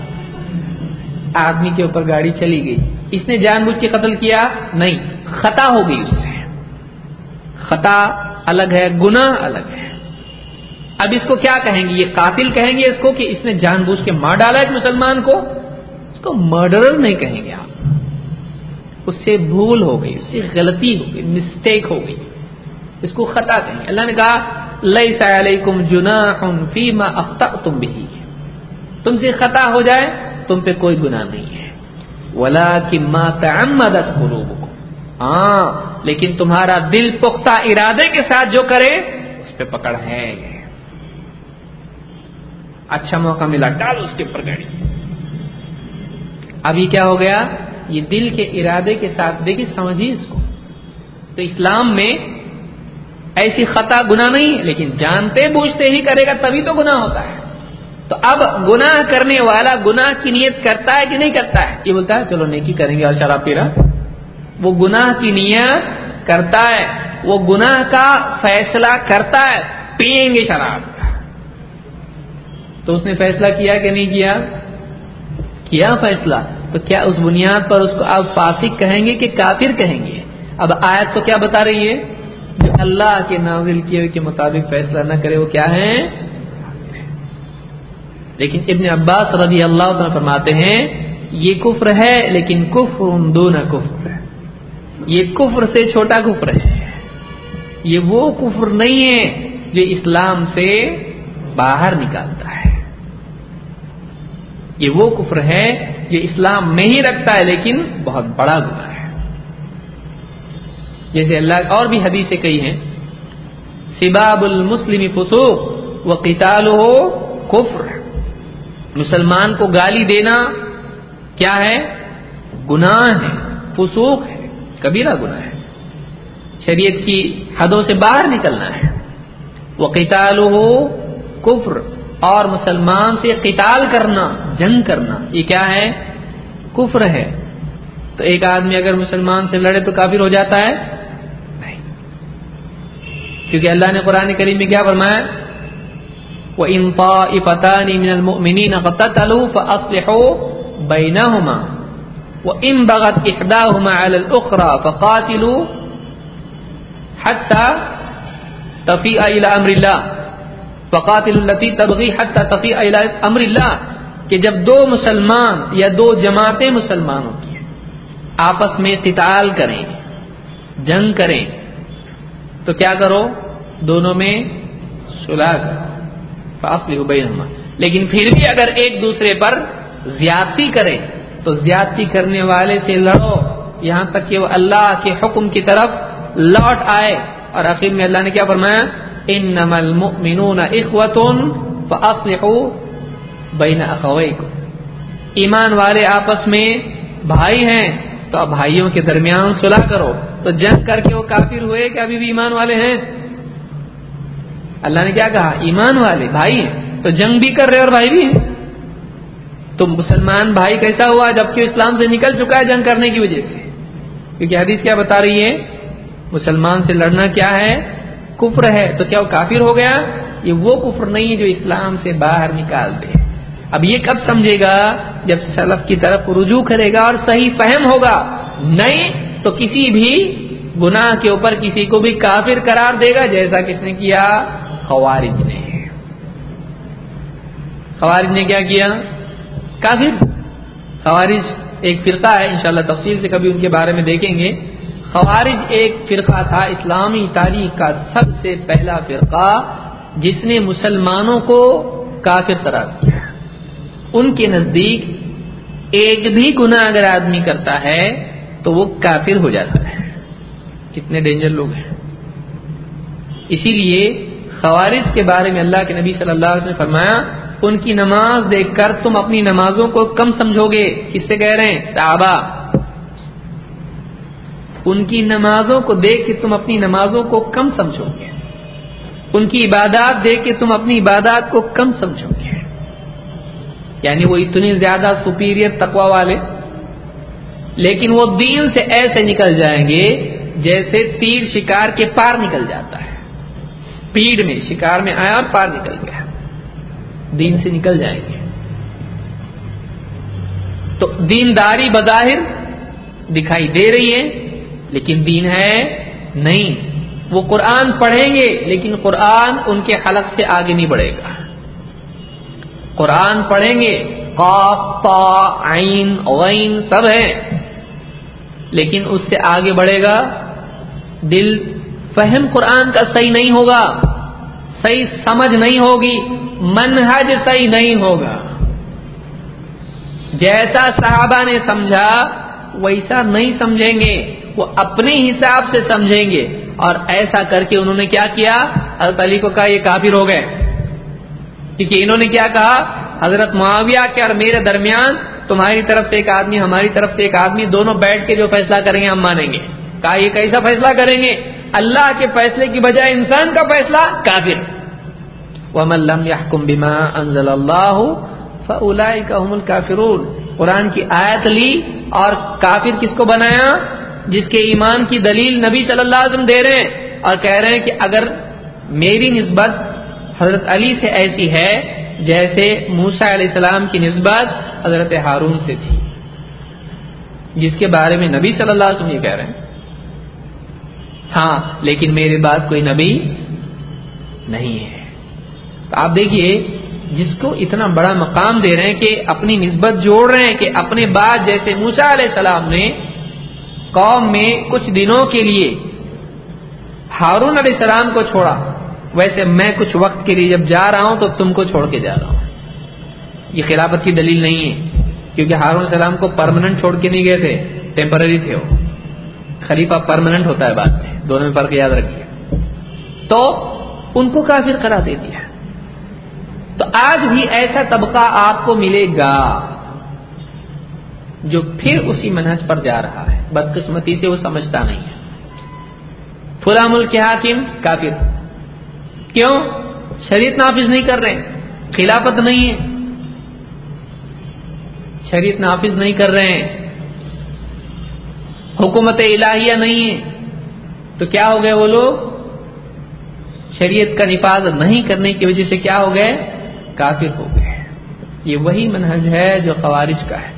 آدمی کے اوپر گاڑی چلی گئی۔ اس نے جان بوجھ کے قتل کیا؟ نہیں. خطا ہو گئی اس سے. خطا الگ ہے گنا الگ ہے. اب اس کو کیا کہیں گے؟ یہ قاتل کہیں گے اس کو کہ اس نے جان بوجھ کے مار ڈالا ایک مسلمان کو؟ اس کو مرڈرر نہیں کہیں گے آپ. اس سے بھول ہو گئی، اس سے غلطی ہو گئی مسٹیک ہو گئی. اس کو خطا کہیں اللہ نے کہا لئی علیکم جنا فیما تم بھی تم سے خطا ہو جائے، تم پہ کوئی گناہ نہیں ہے. ولا کی مات مدد ہاں لیکن تمہارا دل پختہ ارادے کے ساتھ جو کرے، اس پہ پکڑ ہے۔ اچھا موقع ملا، ڈال اس کے اوپر گاڑی۔ ابھی کیا ہو گیا؟ یہ دل کے ارادے کے ساتھ، دیکھیے، سمجھیے اس کو۔ تو اسلام میں ایسی خطا گنا نہیں ہے لیکن جانتے، بوجھتے ہی کرے گا، تبھی تو گنا ہوتا ہے۔ تو اب گناہ کرنے والا گناہ کی نیت کرتا ہے کہ نہیں کرتا ہے؟ یہ بولتا ہے، چلو نیکی کریں گے اور شراب پی رہا وہ گناہ کی نیت کرتا ہے، وہ گناہ کا فیصلہ کرتا ہے، پیئیں گے شراب۔ تو اس نے فیصلہ کیا کہ نہیں کیا؟ کیا فیصلہ؟ تو کیا اس بنیاد پر اس کو آپ فاسق کہیں گے کہ کافر کہیں گے؟ اب آیت تو کیا بتا رہی ہے؟ جو اللہ کے نازل کیے کے مطابق فیصلہ نہ کرے، وہ کیا ہے؟ لیکن ابن عباس رضی اللہ عنہ فرماتے ہیں، یہ کفر ہے، لیکن کفر دون کفر۔ ہے یہ کفر سے چھوٹا کفر ہے۔ یہ وہ کفر نہیں ہے جو اسلام سے باہر نکالتا ہے۔ یہ وہ کفر ہے جو اسلام میں ہی رکھتا ہے، لیکن بہت بڑا گناہ ہے۔ جیسے اللہ اور بھی حدیثیں کئی ہیں، سباب المسلم فسوق و قتال ہو کفر۔ مسلمان کو گالی دینا کیا ہے؟ گناہ ہے، فسوق ہے، کبیرہ گناہ ہے۔ شریعت کی حدوں سے باہر نکلنا ہے۔ وہ قتال ہو کفر، اور مسلمان سے قتال کرنا، جنگ کرنا، یہ کیا ہے؟ کفر ہے۔ تو ایک آدمی اگر مسلمان سے لڑے تو کافر ہو جاتا ہے؟ نہیں۔ کیونکہ اللہ نے قرآن کریم میں کیا فرمایا؟ وہ انفا فتح من المؤمنین قتلوا فاصلحوا بینہما وان بغت احداهما على الاخرى فقاتلوا حتى تفیع الى امر اللہ فقاتل التی تبغی حتى تفیع الى امر اللہ کہ جب دو مسلمان یا دو جماعتیں مسلمانوں کی آپس میں قتال کریں، جنگ کریں، تو کیا کرو؟ دونوں میں صلح کرو۔ فاصل ہو لیکن پھر بھی اگر ایک دوسرے پر زیادتی کرے، تو زیادتی کرنے والے سے لڑو۔ یہاں تک کہ وہ اللہ کے حکم کی طرف لوٹ آئے۔ اور عقیم میں اللہ نے کیا فرمایا؟ ان نمل مینون اخوتون بین اخویکم۔ ایمان والے آپس میں بھائی ہیں، تو اب بھائیوں کے درمیان صلح کرو۔ تو جنگ کر کے وہ کافر ہوئے کہ ابھی بھی ایمان والے ہیں؟ اللہ نے کیا کہا؟ ایمان والے بھائی ہیں۔ تو جنگ بھی کر رہے اور بھائی بھی ہیں۔ تو مسلمان بھائی کیسا ہوا جبکہ اسلام سے نکل چکا ہے جنگ کرنے کی وجہ سے؟ کیونکہ حدیث کیا بتا رہی ہے؟ مسلمان سے لڑنا کیا ہے؟ کفر ہے۔ تو کیا وہ کافر ہو گیا؟ یہ وہ کفر نہیں جو اسلام سے باہر نکال دے۔ اب یہ کب سمجھے گا؟ جب سلف کی طرف رجوع کرے گا اور صحیح فہم ہوگا۔ نہیں تو کسی بھی گناہ کے اوپر کسی کو بھی کافر قرار دے گا، جیسا کس نے کیا؟ خوارج نے۔ خوارج نے کیا کیا؟ کافر۔ خوارج ایک فرقہ ہے، انشاءاللہ تفصیل سے کبھی ان کے بارے میں دیکھیں گے۔ خوارج ایک فرقہ تھا، اسلامی تاریخ کا سب سے پہلا فرقہ، جس نے مسلمانوں کو کافر قرار دیا۔ ان کے نزدیک ایک بھی گناہ اگر آدمی کرتا ہے تو وہ کافر ہو جاتا ہے۔ کتنے ڈینجر لوگ ہیں۔ اسی لیے خوارج کے بارے میں اللہ کے نبی صلی اللہ علیہ وسلم نے فرمایا، ان کی نماز دیکھ کر تم اپنی نمازوں کو کم سمجھو گے کس سے کہہ رہے ہیں؟ صحابہ۔ ان کی نمازوں کو دیکھ کے تم اپنی نمازوں کو کم سمجھو گے ان کی عبادات دیکھ کے تم اپنی عبادات کو کم سمجھو گے یعنی وہ اتنی زیادہ سپیریئر تقوا والے، لیکن وہ دین سے ایسے نکل جائیں گے جیسے تیر شکار کے پار نکل جاتا ہے۔ اسپیڈ میں، شکار میں آیا اور پار نکل گیا۔ دین سے نکل جائیں گے تو دینداری بظاہر دکھائی دے رہی ہے، لیکن دین ہے نہیں۔ وہ قرآن پڑھیں گے، لیکن قرآن ان کے حلق سے آگے نہیں بڑھے گا۔ قرآن پڑھیں گے، قاف عین، غین سب ہے لیکن اس سے آگے بڑھے گا۔ دل فہم قرآن کا صحیح نہیں ہوگا، صحیح سمجھ نہیں ہوگی، منہج صحیح نہیں ہوگا۔ جیسا صحابہ نے سمجھا، ویسا نہیں سمجھیں گے، وہ اپنے حساب سے سمجھیں گے۔ اور ایسا کر کے انہوں نے کیا کیا؟ حضرت علی کو کہا، یہ کافر ہو گئے۔ کیونکہ انہوں نے کیا کہا؟ حضرت معاویہ کے اور میرے درمیان تمہاری طرف سے ایک آدمی، ہماری طرف سے ایک آدمی، دونوں بیٹھ کے جو فیصلہ کریں گے، ہم مانیں گے۔ کہا، یہ کیسا فیصلہ کریں گے؟ اللہ کے فیصلے کی بجائے انسان کا فیصلہ کافر۔ ومن لم يحكم بما انزل الله فاولئك هم الكافرون۔ قرآن کی آیت لی اور کافر کس کو بنایا؟ جس کے ایمان کی دلیل نبی صلی اللہ علیہ وسلم دے رہے ہیں اور کہہ رہے ہیں کہ اگر میری نسبت حضرت علی سے ایسی ہے جیسے موسا علیہ السلام کی نسبت حضرت ہارون سے تھی۔ جس کے بارے میں نبی صلی اللہ علیہ وسلم یہ کہہ رہے ہیں۔ ہاں لیکن میرے بعد کوئی نبی نہیں ہے۔ تو آپ دیکھیے، جس کو اتنا بڑا مقام دے رہے ہیں کہ اپنی نسبت جوڑ رہے ہیں کہ اپنے بعد جیسے موسا علیہ السلام نے قوم میں کچھ دنوں کے لیے ہارون علیہ السلام کو چھوڑا، ویسے میں کچھ وقت کے لیے جب جا رہا ہوں تو تم کو چھوڑ کے جا رہا ہوں۔ یہ خلافت کی دلیل نہیں ہے، کیونکہ ہارون السلام کو پرماننٹ چھوڑ کے نہیں گئے تھے ٹیمپرری تھے وہ۔ خلیفہ پرماننٹ ہوتا ہے بعد میں۔ دونوں میں فرق یاد رکھیے۔ تو ان کو کافر کرا دے دیا۔ تو آج بھی ایسا طبقہ آپ کو ملے گا جو پھر اسی منہج پر جا رہا ہے۔ بدقسمتی سے وہ سمجھتا نہیں ہے۔ فلا ملک کے حاکم کافر۔ کیوں؟ شریعت نافذ نہیں کر رہے۔ خلافت نہیں ہے۔ شریعت نافذ نہیں کر رہے۔ ہیں حکومت الہیہ نہیں ہے۔ تو کیا ہو گئے وہ لوگ؟ شریعت کا نفاذ نہیں کرنے کی وجہ سے کیا ہو گئے؟ کافر ہو گئے۔ یہ وہی منہج ہے جو خوارج کا ہے۔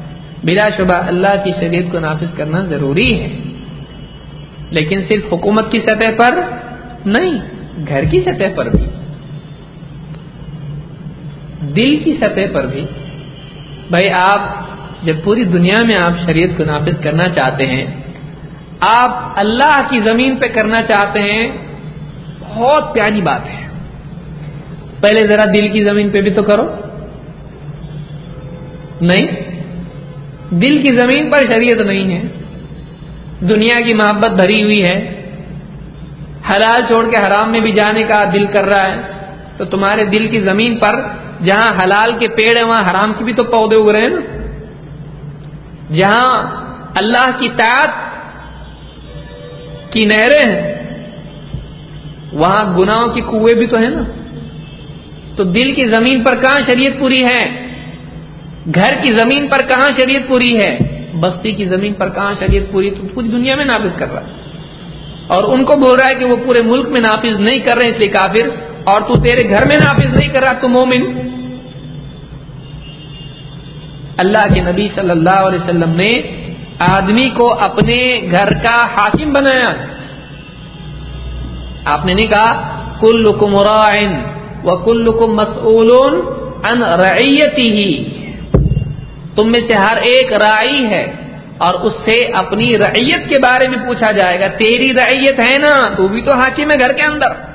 بلا شبہ اللہ کی شریعت کو نافذ کرنا ضروری ہے۔ لیکن صرف حکومت کی سطح پر نہیں، گھر کی سطح پر بھی۔ دل کی سطح پر بھی۔ بھائی آپ جب پوری دنیا میں آپ شریعت کو نافذ کرنا چاہتے ہیں آپ اللہ کی زمین پہ کرنا چاہتے ہیں، بہت پیاری بات ہے۔ پہلے ذرا دل کی زمین پہ بھی تو کرو۔ نہیں؟ دل کی زمین پر شریعت نہیں ہے۔ دنیا کی محبت بھری ہوئی ہے۔ حلال چھوڑ کے حرام میں بھی جانے کا دل کر رہا ہے۔ تو تمہارے دل کی زمین پر جہاں حلال کے پیڑ ہیں، وہاں حرام کے بھی تو پودے اگ رہے ہیں نا۔ جہاں اللہ کی تعت کی نہریں ہیں۔ وہاں گناہوں کی کنویں بھی تو ہے نا۔ تو دل کی زمین پر کہاں شریعت پوری ہے؟ گھر کی زمین پر کہاں شریعت پوری ہے؟ بستی کی زمین پر کہاں شریعت پوری؟ تو پوری دنیا میں نافذ کر رہا ہے۔ اور ان کو بول رہا ہے کہ وہ پورے ملک میں نافذ نہیں کر رہے، اس لیے کافر۔ اور تو تیرے گھر میں نافذ نہیں کر رہا، تو مومن۔ اللہ کے نبی صلی اللہ علیہ وسلم نے آدمی کو اپنے گھر کا حاکم بنایا۔ آپ نے نہیں کہا کل لکم رائن و کل لکم مسول ان ریتی ہی تم میں سے ہر ایک رائی ہے اور اس سے اپنی رعیت کے بارے میں پوچھا جائے گا۔ تیری رعیت ہے نا، تو بھی تو حاکم ہے گھر کے اندر۔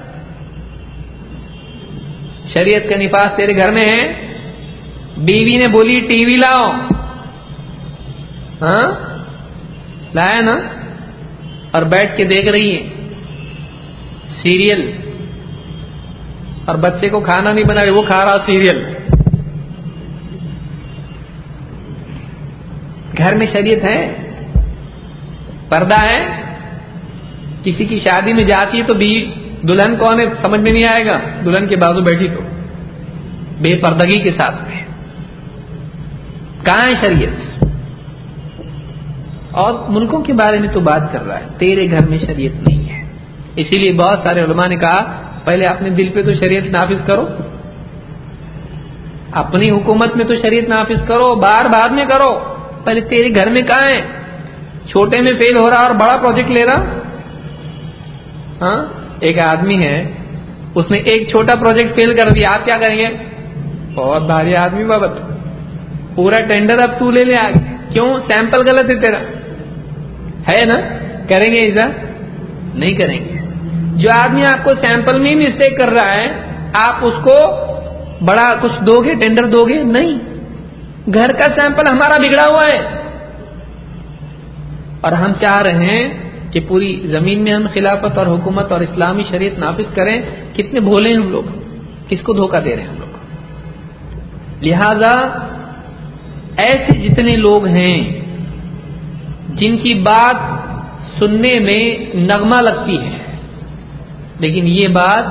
شریعت کا نفاذ تیرے گھر میں ہے۔ بیوی نے بولی، ٹی وی لاؤ۔ ہاں؟ لایا نا؟ اور بیٹھ کے دیکھ رہی ہے سیریل۔ اور بچے کو کھانا نہیں بنا رہی، وہ کھا رہا سیریل۔ گھر میں شریعت ہے؟ پردہ ہے؟ کسی کی شادی میں جاتی ہے تو بھی دلہن کون ہے؟ سمجھ میں نہیں آئے گا۔ دلہن کے بازو بیٹھی تو۔ بے پردگی کے ساتھ۔ میں کہاں ہے شریعت؟ اور ملکوں کے بارے میں تو بات کر رہا ہے۔ تیرے گھر میں شریعت نہیں ہے۔ اسی لیے بہت سارے علماء نے کہا، پہلے اپنے دل پہ تو شریعت نافذ کرو۔ اپنی حکومت میں تو شریعت نافذ کرو، بار بعد میں کرو۔ پہلے تیرے گھر میں کہاں ہے؟ چھوٹے میں فیل ہو رہا اور بڑا پروجیکٹ لے رہا؟ ہاں؟ ایک آدمی ہے، اس نے ایک چھوٹا پروجیکٹ فیل کر دیا۔ آپ کیا کریں گے؟ بہت بھاری آدمی بابت پورا ٹینڈر اب تو لے لے آگے۔ کیوں؟ سیمپل غلط ہے تیرا۔ ہے نا؟ کریں گے ایسا؟ نہیں کریں گے۔ جو آدمی آپ کو سیمپل میں مسٹیک کر رہا ہے، آپ اس کو بڑا کچھ دو گے ٹینڈر دو گے نہیں۔ گھر کا سیمپل ہمارا بگڑا ہوا ہے۔ اور ہم چاہ رہے ہیں کہ پوری زمین میں ہم خلافت اور حکومت اور اسلامی شریعت نافذ کریں۔ کتنے بھولے ہیں ہم لوگ؟ کس کو دھوکہ دے رہے ہیں ہم لوگ؟ لہذا، ایسے جتنے لوگ ہیں جن کی بات سننے میں نغمہ لگتی ہے۔ لیکن یہ بات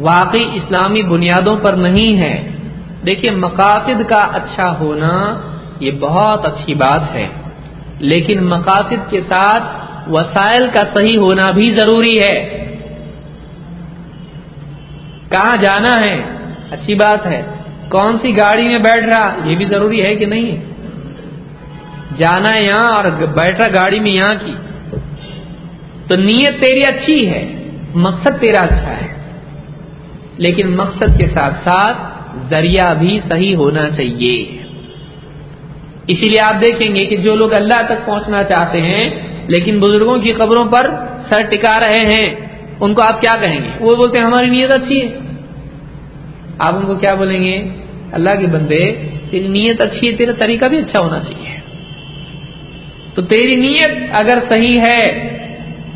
واقعی اسلامی بنیادوں پر نہیں ہے۔ دیکھیے، مقاصد کا اچھا ہونا یہ بہت اچھی بات ہے۔ لیکن مقاصد کے ساتھ وسائل کا صحیح ہونا بھی ضروری ہے۔ کہاں جانا ہے؟ اچھی بات ہے۔ کون سی گاڑی میں بیٹھ رہا؟ یہ بھی ضروری ہے کہ نہیں؟ جانا ہے یہاں اور بیٹھ رہا گاڑی میں یہاں کی۔ تو نیت تیری اچھی ہے، مقصد تیرا اچھا ہے۔ لیکن مقصد کے ساتھ ساتھ ذریعہ بھی صحیح ہونا چاہیے۔ اسی لیے آپ دیکھیں گے کہ جو لوگ اللہ تک پہنچنا چاہتے ہیں، لیکن بزرگوں کی قبروں پر سر ٹکا رہے ہیں، ان کو آپ کیا کہیں گے؟ وہ بولتے ہیں، ہماری نیت اچھی ہے۔ آپ ان کو کیا بولیں گے؟ اللہ کے بندے، تیری نیت اچھی ہے، تیرا طریقہ بھی اچھا ہونا چاہیے۔ تو تیری نیت اگر صحیح ہے،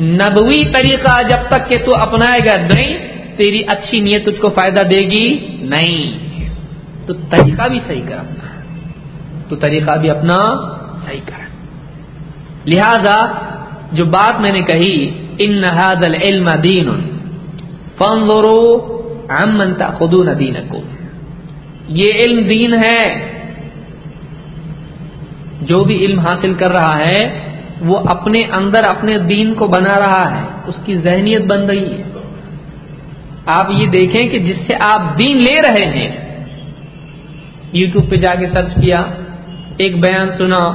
نبوی طریقہ جب تک کہ تو اپنائے گا نہیں، تیری اچھی نیت تجھ کو فائدہ دے گی نہیں۔ تو طریقہ بھی صحیح کر اپنا۔ تو طریقہ بھی اپنا صحیح کر۔ لہذا جو بات میں نے کہی، ان نہاد العلم دین۔ فنظروا عمن تاخذون دینکم۔ یہ علم دین ہے۔ جو بھی علم حاصل کر رہا ہے، وہ اپنے اندر اپنے دین کو بنا رہا ہے۔ اس کی ذہنیت بن رہی ہے۔ آپ یہ دیکھیں کہ جس سے آپ دین لے رہے ہیں۔ یوٹیوب پہ جا کے سرچ کیا، ایک بیان سنا۔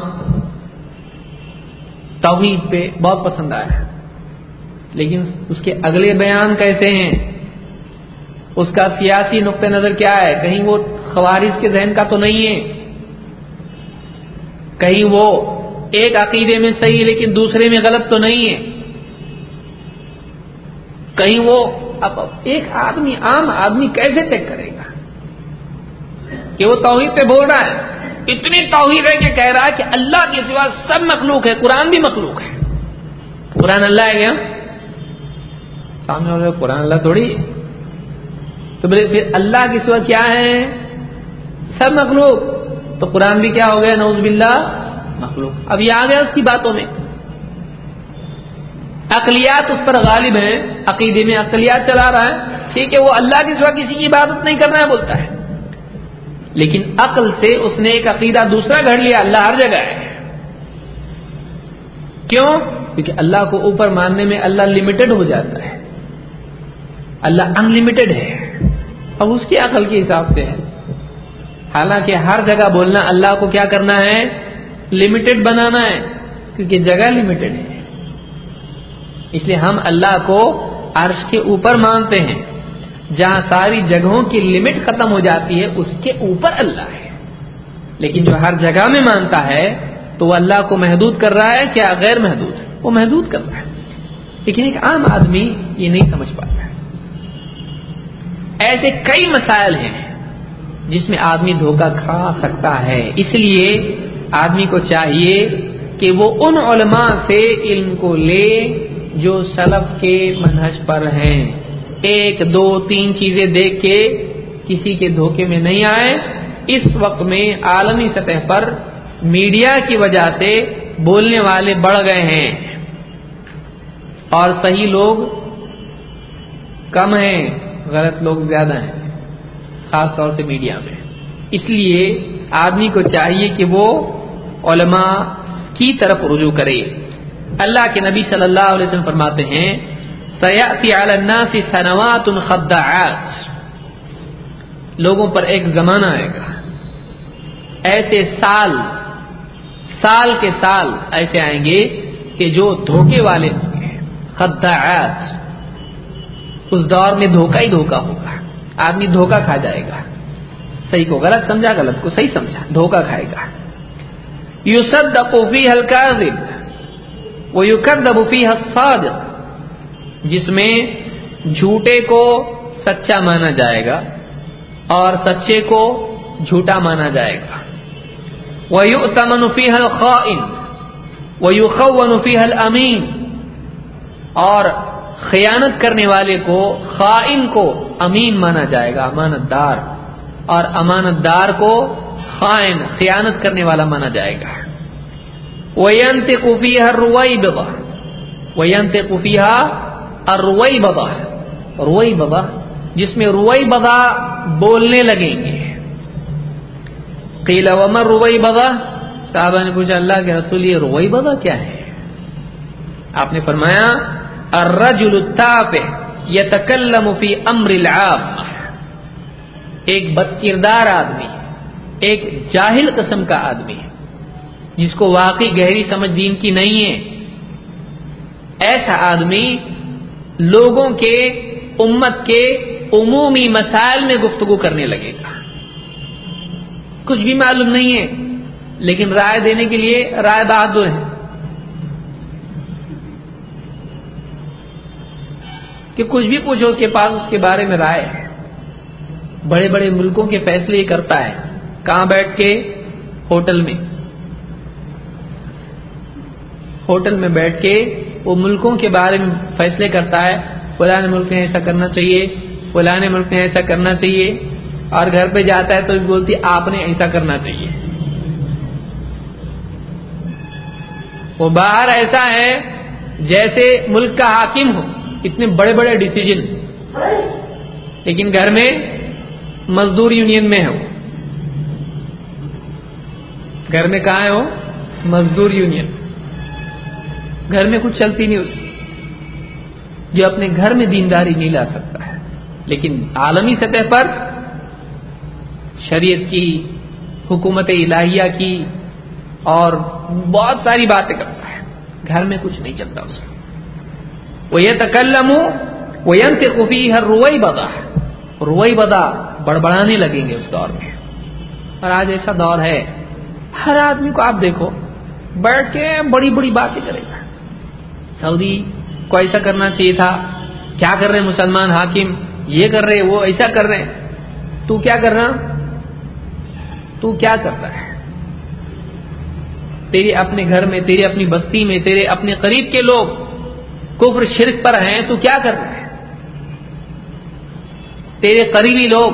توحید پہ بہت پسند آیا۔ لیکن اس کے اگلے بیان کیسے ہیں؟ اس کا سیاسی نقطۂ نظر کیا ہے؟ کہیں وہ خوارش کے ذہن کا تو نہیں ہے۔ کہیں وہ ایک عقیدے میں صحیح لیکن دوسرے میں غلط تو نہیں ہے۔ کہیں وہ اب ایک آدمی عام آدمی کیسے چیک کرے گا؟ کہ وہ توحید پہ بول رہا ہے۔ اتنی توحید ہے کہ کہہ رہا ہے کہ اللہ کے سوا سب مخلوق ہے قرآن بھی مخلوق ہے۔ قرآن اللہ ہے کیا؟ سامنے والے قرآن اللہ تھوڑی تو بولے پھر اللہ کے سوا کیا ہے سب مخلوق۔ تو قرآن بھی کیا ہو گیا؟ نوز باللہ مخلوق۔ اب یہ آ گیا اس کی باتوں میں۔ اقلیات اس پر غالب ہیں، عقیدے میں اقلیات چلا رہا ہے۔ ٹھیک ہے، وہ اللہ کے سوا کسی کی عبادت نہیں کرنا ہے، بولتا ہے۔ لیکن عقل سے اس نے ایک عقیدہ دوسرا گھڑ لیا، اللہ ہر جگہ ہے۔ کیوں؟ کیونکہ اللہ کو اوپر ماننے میں اللہ لمیٹڈ ہو جاتا ہے۔ اللہ ان لمیٹڈ ہے۔ اب اس کی عقل کے حساب سے ہے۔ حالانکہ ہر جگہ بولنا اللہ کو کیا کرنا ہے؟ لمیٹڈ بنانا ہے، کیونکہ جگہ لمیٹڈ ہے۔ اس لیے ہم اللہ کو عرش کے اوپر مانتے ہیں۔ جہاں ساری جگہوں کی لمٹ ختم ہو جاتی ہے، اس کے اوپر اللہ ہے۔ لیکن جو ہر جگہ میں مانتا ہے، تو وہ اللہ کو محدود کر رہا ہے، کیا غیر محدود؟ وہ محدود کر رہا ہے۔ لیکن ایک عام آدمی یہ نہیں سمجھ پاتا۔ ہے ایسے کئی مسائل ہیں۔ جس میں آدمی دھوکہ کھا سکتا ہے۔ اس لیے آدمی کو چاہیے کہ وہ ان علماء سے علم کو لے جو سلف کے منہج پر ہیں۔ ایک، دو، تین چیزیں دیکھ کے کسی کے دھوکے میں نہیں آئے اس وقت میں عالمی سطح پر میڈیا کی وجہ سے بولنے والے بڑھ گئے ہیں۔ اور صحیح لوگ کم ہیں، غلط لوگ زیادہ ہیں۔ خاص طور سے میڈیا میں۔ اس لیے آدمی کو چاہیے کہ وہ علماء کی طرف رجوع کرے۔ اللہ کے نبی صلی اللہ علیہ وسلم فرماتے ہیں سیاتی الناس سنوات خدعات لوگوں پر ایک زمانہ آئے گا۔ ایسے سال سال کے سال ایسے آئیں گے کہ جو دھوکے والے ہوں گے۔ خدعات۔ اس دور میں دھوکا ہی دھوکا ہوگا۔ آدمی دھوکا کھا جائے گا۔ صحیح کو غلط سمجھا، غلط کو صحیح سمجھا دھوکا کھائے گا۔ یو سد فیہ ہلکا وہ یو کر الصادق۔ جس میں جھوٹے کو سچا مانا جائے گا اور سچے کو جھوٹا مانا جائے گا۔ وہ یو تمنفی حل خواہن وہ یو خونفی حل امین اور خیانت کرنے والے کو خائن کو امین مانا جائے گا امانت دار اور امانت دار کو خائن، خیانت کرنے والا مانا جائے گا۔ وینت کفی ہر روئی ببا وینت کفی روئی ببا روئی ببا جس میں روئی ببا بولنے لگیں گے۔ قیل ومر روئی ببا صاحبہ نے پوچھا، اللہ کے رسول، یہ روئی ببا کیا ہے؟ آپ نے فرمایا الرجل التافه يتكلم في امر العام. ایک بد کردار آدمی، ایک جاہل قسم کا آدمی ہے، جس کو واقعی گہری سمجھ دین کی نہیں ہے۔ ایسا آدمی لوگوں کے، امت کے عمومی مسائل میں گفتگو کرنے لگے گا۔ کچھ بھی معلوم نہیں ہے، لیکن رائے دینے کے لیے رائے دو ہے کہ کچھ بھی پوچھو اس کے پاس اس کے بارے میں رائے ہے۔ بڑے بڑے ملکوں کے فیصلے کرتا ہے۔ کہاں بیٹھ کے؟ ہوٹل میں۔ ہوٹل میں بیٹھ کے وہ ملکوں کے بارے میں فیصلے کرتا ہے۔ فلاں ملک نے ایسا کرنا چاہیے۔ فلاں ملک نے ایسا کرنا چاہیے۔ اور گھر پہ جاتا ہے تو بھی بولتی آپ نے ایسا کرنا چاہیے۔ وہ باہر ایسا ہے جیسے ملک کا حاکم ہو۔ اتنے بڑے بڑے ڈسیزن لیکن گھر میں مزدور یونین میں ہو گھر میں کہاں ہے ہو مزدور یونین گھر میں کچھ چلتی نہیں اس کی. جو اپنے گھر میں دینداری نہیں لا سکتا ہے. لیکن عالمی سطح پر شریعت کی، حکومت الہیہ کی اور بہت ساری باتیں کرتا ہے. گھر میں کچھ نہیں چلتا اس کا. وہ یہ تکلم وہ ہر روئی بدا روئی بدا بڑبڑانے لگیں گے اس دور میں۔ اور آج ایسا دور ہے، ہر آدمی کو آپ دیکھو، بیٹھ کے بڑی بڑی باتیں کرے گا۔ سعودی کو ایسا کرنا چاہیے تھا، کیا کر رہے ہیں مسلمان حاکم؟ یہ کر رہے، وہ ایسا کر رہے۔ تو کیا کر رہا؟ تو کیا کرتا ہے؟ تیرے اپنے گھر میں، تیرے اپنی بستی میں، تیرے اپنے قریب کے لوگ کفر شرک پر ہیں تو کیا کر رہے تیرے قریبی لوگ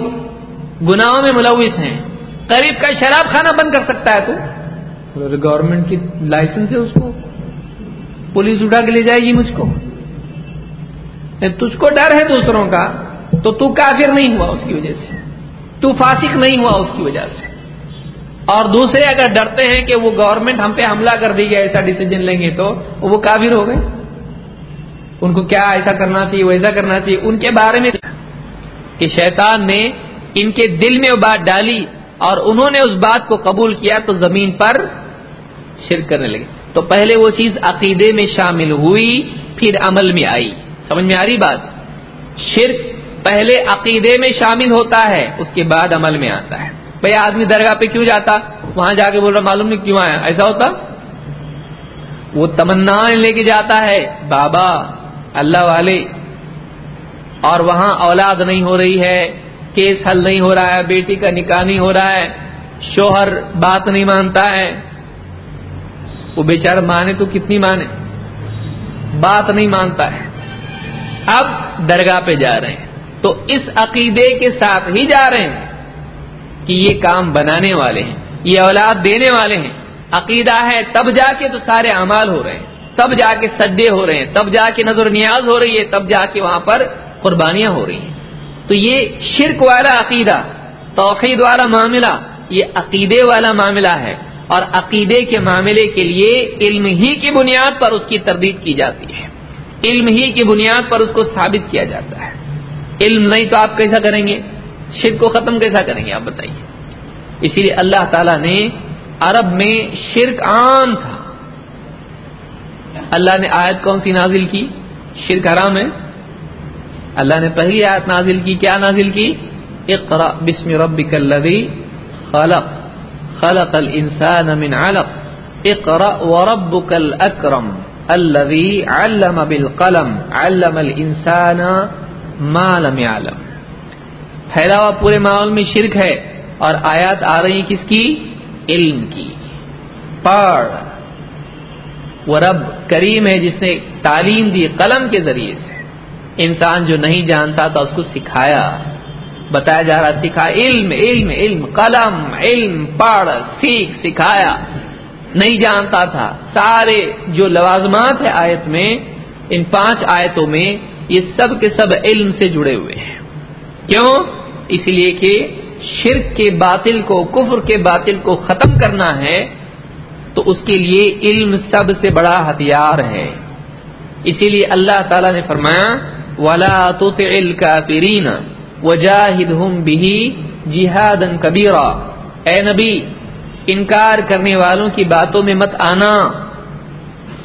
گناہوں میں ملوث ہیں۔ قریب کا شراب کھانا بند کر سکتا ہے تو؟ گورنمنٹ کی لائسنس ہے اس کو؟ پولیس اٹھا کے لے جائے گی مجھ کو۔ تجھ کو ڈر ہے دوسروں کا تو تو کافر نہیں ہوا اس کی وجہ سے۔ تو فاسق نہیں ہوا اس کی وجہ سے۔ اور دوسرے اگر ڈرتے ہیں کہ وہ گورنمنٹ ہم پہ حملہ کر دی گیا ایسا ڈیسیجن لیں گے تو وہ کافر ہو گئے۔ ان کو کیا ایسا کرنا چاہیے وہ ایسا کرنا چاہیے ان کے بارے میں کہ شیطان نے ان کے دل میں وہ بات ڈالی اور انہوں نے اس بات کو قبول کیا تو زمین پر شرک کرنے لگے۔ تو پہلے وہ چیز عقیدے میں شامل ہوئی، پھر عمل میں آئی۔ سمجھ میں آ رہی بات؟ شرک پہلے عقیدے میں شامل ہوتا ہے، اس کے بعد عمل میں آتا ہے۔ بھائی آدمی درگاہ پہ کیوں جاتا؟ وہاں جا کے بول رہا، معلوم نہیں کیوں آیا؟ ایسا ہوتا؟ وہ تمنا لے کے جاتا ہے، بابا اللہ والے۔ اور وہاں اولاد نہیں ہو رہی ہے، کیس حل نہیں ہو رہا ہے، بیٹی کا نکاح نہیں ہو رہا ہے، شوہر بات نہیں مانتا ہے۔ وہ بیچارہ مانے تو کتنی مانے؟ بات نہیں مانتا ہے۔ اب درگاہ پہ جا رہے ہیں۔ تو اس عقیدے کے ساتھ ہی جا رہے ہیں کہ یہ کام بنانے والے ہیں، یہ اولاد دینے والے ہیں۔ عقیدہ ہے تب جا کے تو سارے اعمال ہو رہے ہیں۔ تب جا کے سدے ہو رہے ہیں، تب جا کے نظر نیاز ہو رہی ہے، تب جا کے وہاں پر قربانیاں ہو رہی ہیں۔ تو یہ شرک والا عقیدہ، توحید والا معاملہ، یہ عقیدے والا معاملہ ہے۔ اور عقیدے کے معاملے کے لیے علم ہی کی بنیاد پر اس کی تردید کی جاتی ہے۔ علم ہی کی بنیاد پر اس کو ثابت کیا جاتا ہے۔ علم نہیں تو آپ کیسا کریں گے؟ شرک کو ختم کیسا کریں گے؟ آپ بتائیے۔ اسی لیے اللہ تعالی نے عرب میں شرک عام تھا۔ اللہ نے آیت کون سی نازل کی؟ شرک حرام ہے۔ اللہ نے پہلی آیت نازل کی، کیا نازل کی؟ اقرا بسم ربک الذی خلق خلق الانسان من علق۔ اقرا وربك الاكرم الذي علم بالقلم، علم الانسان ما لم يعلم۔ پھیلاوا پورے ماحول میں شرک ہے اور آیات آ رہی کس کی؟ علم کی۔ پڑھ۔ وہ رب کریم ہے جس نے تعلیم دی قلم کے ذریعے سے۔ انسان جو نہیں جانتا تھا اس کو سکھایا۔ بتایا جا رہا سکھا علم علم علم، قلم، علم، پڑھ، سیکھ، سکھایا۔ نہیں جانتا تھا۔ سارے جو لوازمات ہیں آیت میں، ان پانچ آیتوں میں یہ سب کے سب علم سے جڑے ہوئے ہیں۔ کیوں؟ اس لیے کہ شرک کے باطل کو، کفر کے باطل کو ختم کرنا ہے۔ تو اس کے لیے علم سب سے بڑا ہتھیار ہے۔ اسی لیے اللہ تعالی نے فرمایا، ولا تو کا بھی جہاد کبیرا اے نبی، انکار کرنے والوں کی باتوں میں مت آنا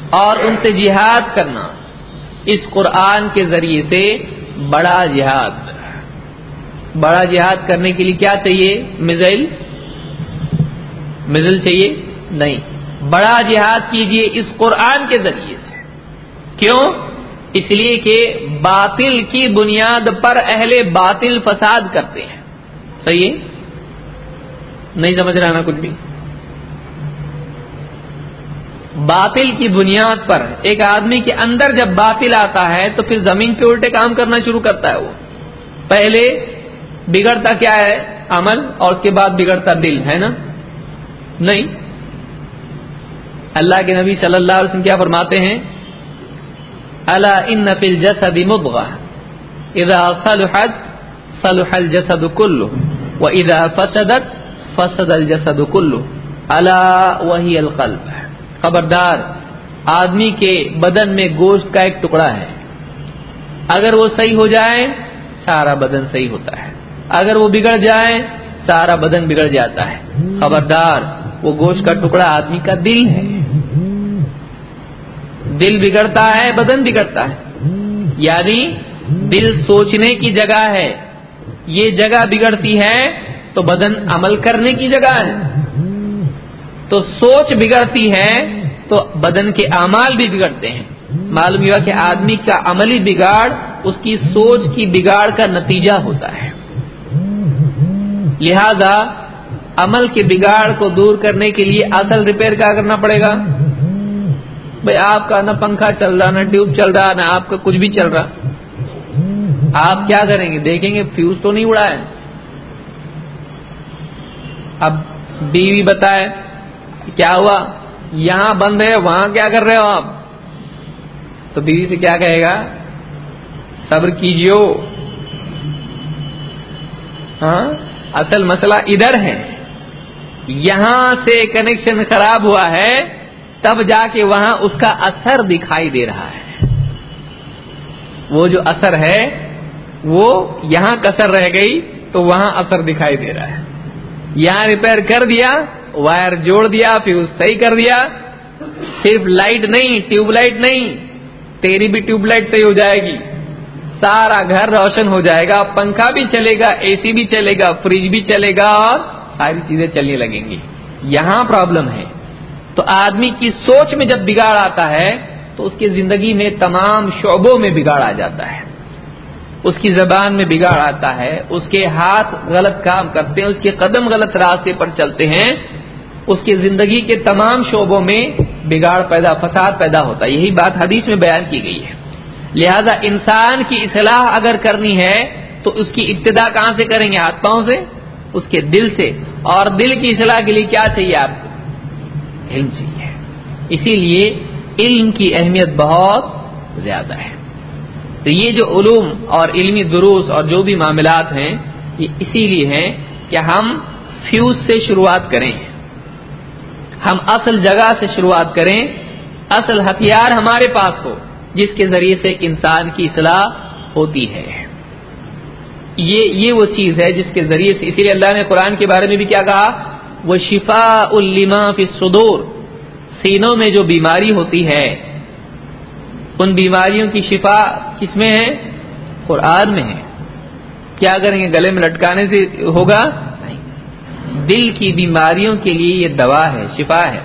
اور ان سے جہاد کرنا۔ اس قرآن کے ذریعے سے بڑا جہاد۔ بڑا جہاد کرنے کے لیے کیا چاہیے؟ میزائل میزل چاہیے؟ نہیں۔ بڑا جہاد کیجیے اس قرآن کے ذریعے سے۔ کیوں؟ اس لیے کہ باطل کی بنیاد پر اہل باطل فساد کرتے ہیں۔ صحیح نہیں سمجھ رہا نا کچھ بھی۔ باطل کی بنیاد پر ایک آدمی کے اندر جب باطل آتا ہے تو پھر زمین کے الٹے کام کرنا شروع کرتا ہے وہ۔ پہلے بگڑتا کیا ہے؟ عمل اور اس کے بعد بگڑتا دل، ہے نا؟ نہیں۔ اللہ کے نبی صلی اللہ علیہ وسلم کیا فرماتے ہیں؟ اللہ ان نفل جسد مبغا اذا صلحت، صلح الجسد کلو و فسدت، فسد الجسد کلو اللہ وہی القلب. خبردار، آدمی کے بدن میں گوشت کا ایک ٹکڑا ہے۔ اگر وہ صحیح ہو جائے، سارا بدن صحیح ہوتا ہے۔ اگر وہ بگڑ جائے، سارا بدن بگڑ جاتا ہے۔ خبردار، وہ گوشت کا ٹکڑا آدمی کا دل ہے۔ دل بگڑتا ہے، بدن بگڑتا ہے۔ یعنی دل سوچنے کی جگہ ہے۔ یہ جگہ بگڑتی ہے تو بدن عمل کرنے کی جگہ ہے۔ تو سوچ بگڑتی ہے تو بدن کے اعمال بھی بگڑتے ہیں۔ معلوم ہوا کہ آدمی کا عملی بگاڑ، اس کی سوچ کی بگاڑ کا نتیجہ ہوتا ہے۔ لہذا عمل کے بگاڑ کو دور کرنے کے لیے اصل ریپیئر کیا کرنا پڑے گا؟ بھائی آپ کا نہ پنکھا چل رہا، نہ ٹیوب چل رہا، نہ آپ کا کچھ بھی چل رہا۔ آپ کیا کریں گے؟ دیکھیں گے فیوز تو نہیں اڑا ہے اب بیوی بتائے، کیا ہوا؟ یہاں بند ہے، وہاں کیا کر رہے ہو آپ؟ تو بیوی سے کیا کہے گا؟ صبر کیجیے ہاں؟ اصل مسئلہ ادھر ہے۔ یہاں سے کنیکشن خراب ہوا ہے۔ تب جا کے وہاں اس کا اثر دکھائی دے رہا ہے۔ وہ جو اثر ہے، وہ یہاں کسر رہ گئی تو وہاں اثر دکھائی دے رہا ہے۔ یہاں ریپیئر کر دیا وائر جوڑ دیا، پھر صحیح کر دیا۔ صرف لائٹ نہیں ٹیوب لائٹ نہیں، تیری بھی ٹیوب لائٹ صحیح ہو جائے گی۔ سارا گھر روشن ہو جائے گا، پنکھا بھی چلے گا اے سی بھی چلے گا فریج بھی چلے گا اور ساری چیزیں چلنے لگیں گی۔ یہاں پرابلم ہے۔ تو آدمی کی سوچ میں جب بگاڑ آتا ہے تو اس کی زندگی میں تمام شعبوں میں بگاڑ آ جاتا ہے۔ اس کی زبان میں بگاڑ آتا ہے، اس کے ہاتھ غلط کام کرتے ہیں، اس کے قدم غلط راستے پر چلتے ہیں۔ اس کی زندگی کے تمام شعبوں میں بگاڑ پیدا، فساد پیدا ہوتا ہے۔ یہی بات حدیث میں بیان کی گئی ہے۔ لہذا انسان کی اصلاح اگر کرنی ہے تو اس کی ابتدا کہاں سے کریں گے؟ ہاتھ پاؤں سے۔ اس کے دل سے۔ اور دل کی اصلاح کے لیے کیا چاہیے آپ کو؟ علم چاہیے۔ اسی لیے علم کی اہمیت بہت زیادہ ہے۔ تو یہ جو علوم اور علمی دروس اور جو بھی معاملات ہیں، یہ اسی لیے ہیں کہ ہم فیوز سے شروعات کریں۔ ہم اصل جگہ سے شروعات کریں، اصل ہتھیار ہمارے پاس ہو، جس کے ذریعے سے ایک انسان کی اصلاح ہوتی ہے۔ یہ یہ وہ چیز ہے جس کے ذریعے سے، اسی لیے اللہ نے قرآن کے بارے میں بھی کیا کہا وہ شفا الما فی صدور سینوں میں جو بیماری ہوتی ہے۔ ان بیماریوں کی شفا کس میں ہے؟ قرآن میں ہے۔ کیا کریں گے؟ گلے میں لٹکانے سے ہوگا؟ نہیں۔ دل کی بیماریوں کے لیے یہ دوا ہے، شفا ہے۔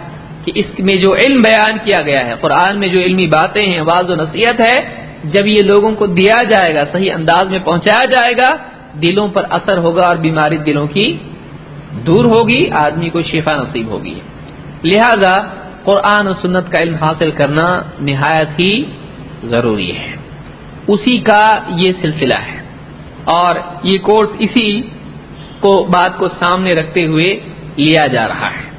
کہ اس میں جو علم بیان کیا گیا ہے، قرآن میں جو علمی باتیں ہیں واض و نصیحت ہے، جب یہ لوگوں کو دیا جائے گا، صحیح انداز میں پہنچایا جائے گا، دلوں پر اثر ہوگا اور بیماری دلوں کی دور ہوگی، آدمی کو شفا نصیب ہوگی۔ لہذا قرآن و سنت کا علم حاصل کرنا نہایت ہی ضروری ہے۔ اسی کا یہ سلسلہ ہے۔ اور یہ کورس اسی کو، بات کو سامنے رکھتے ہوئے لیا جا رہا ہے۔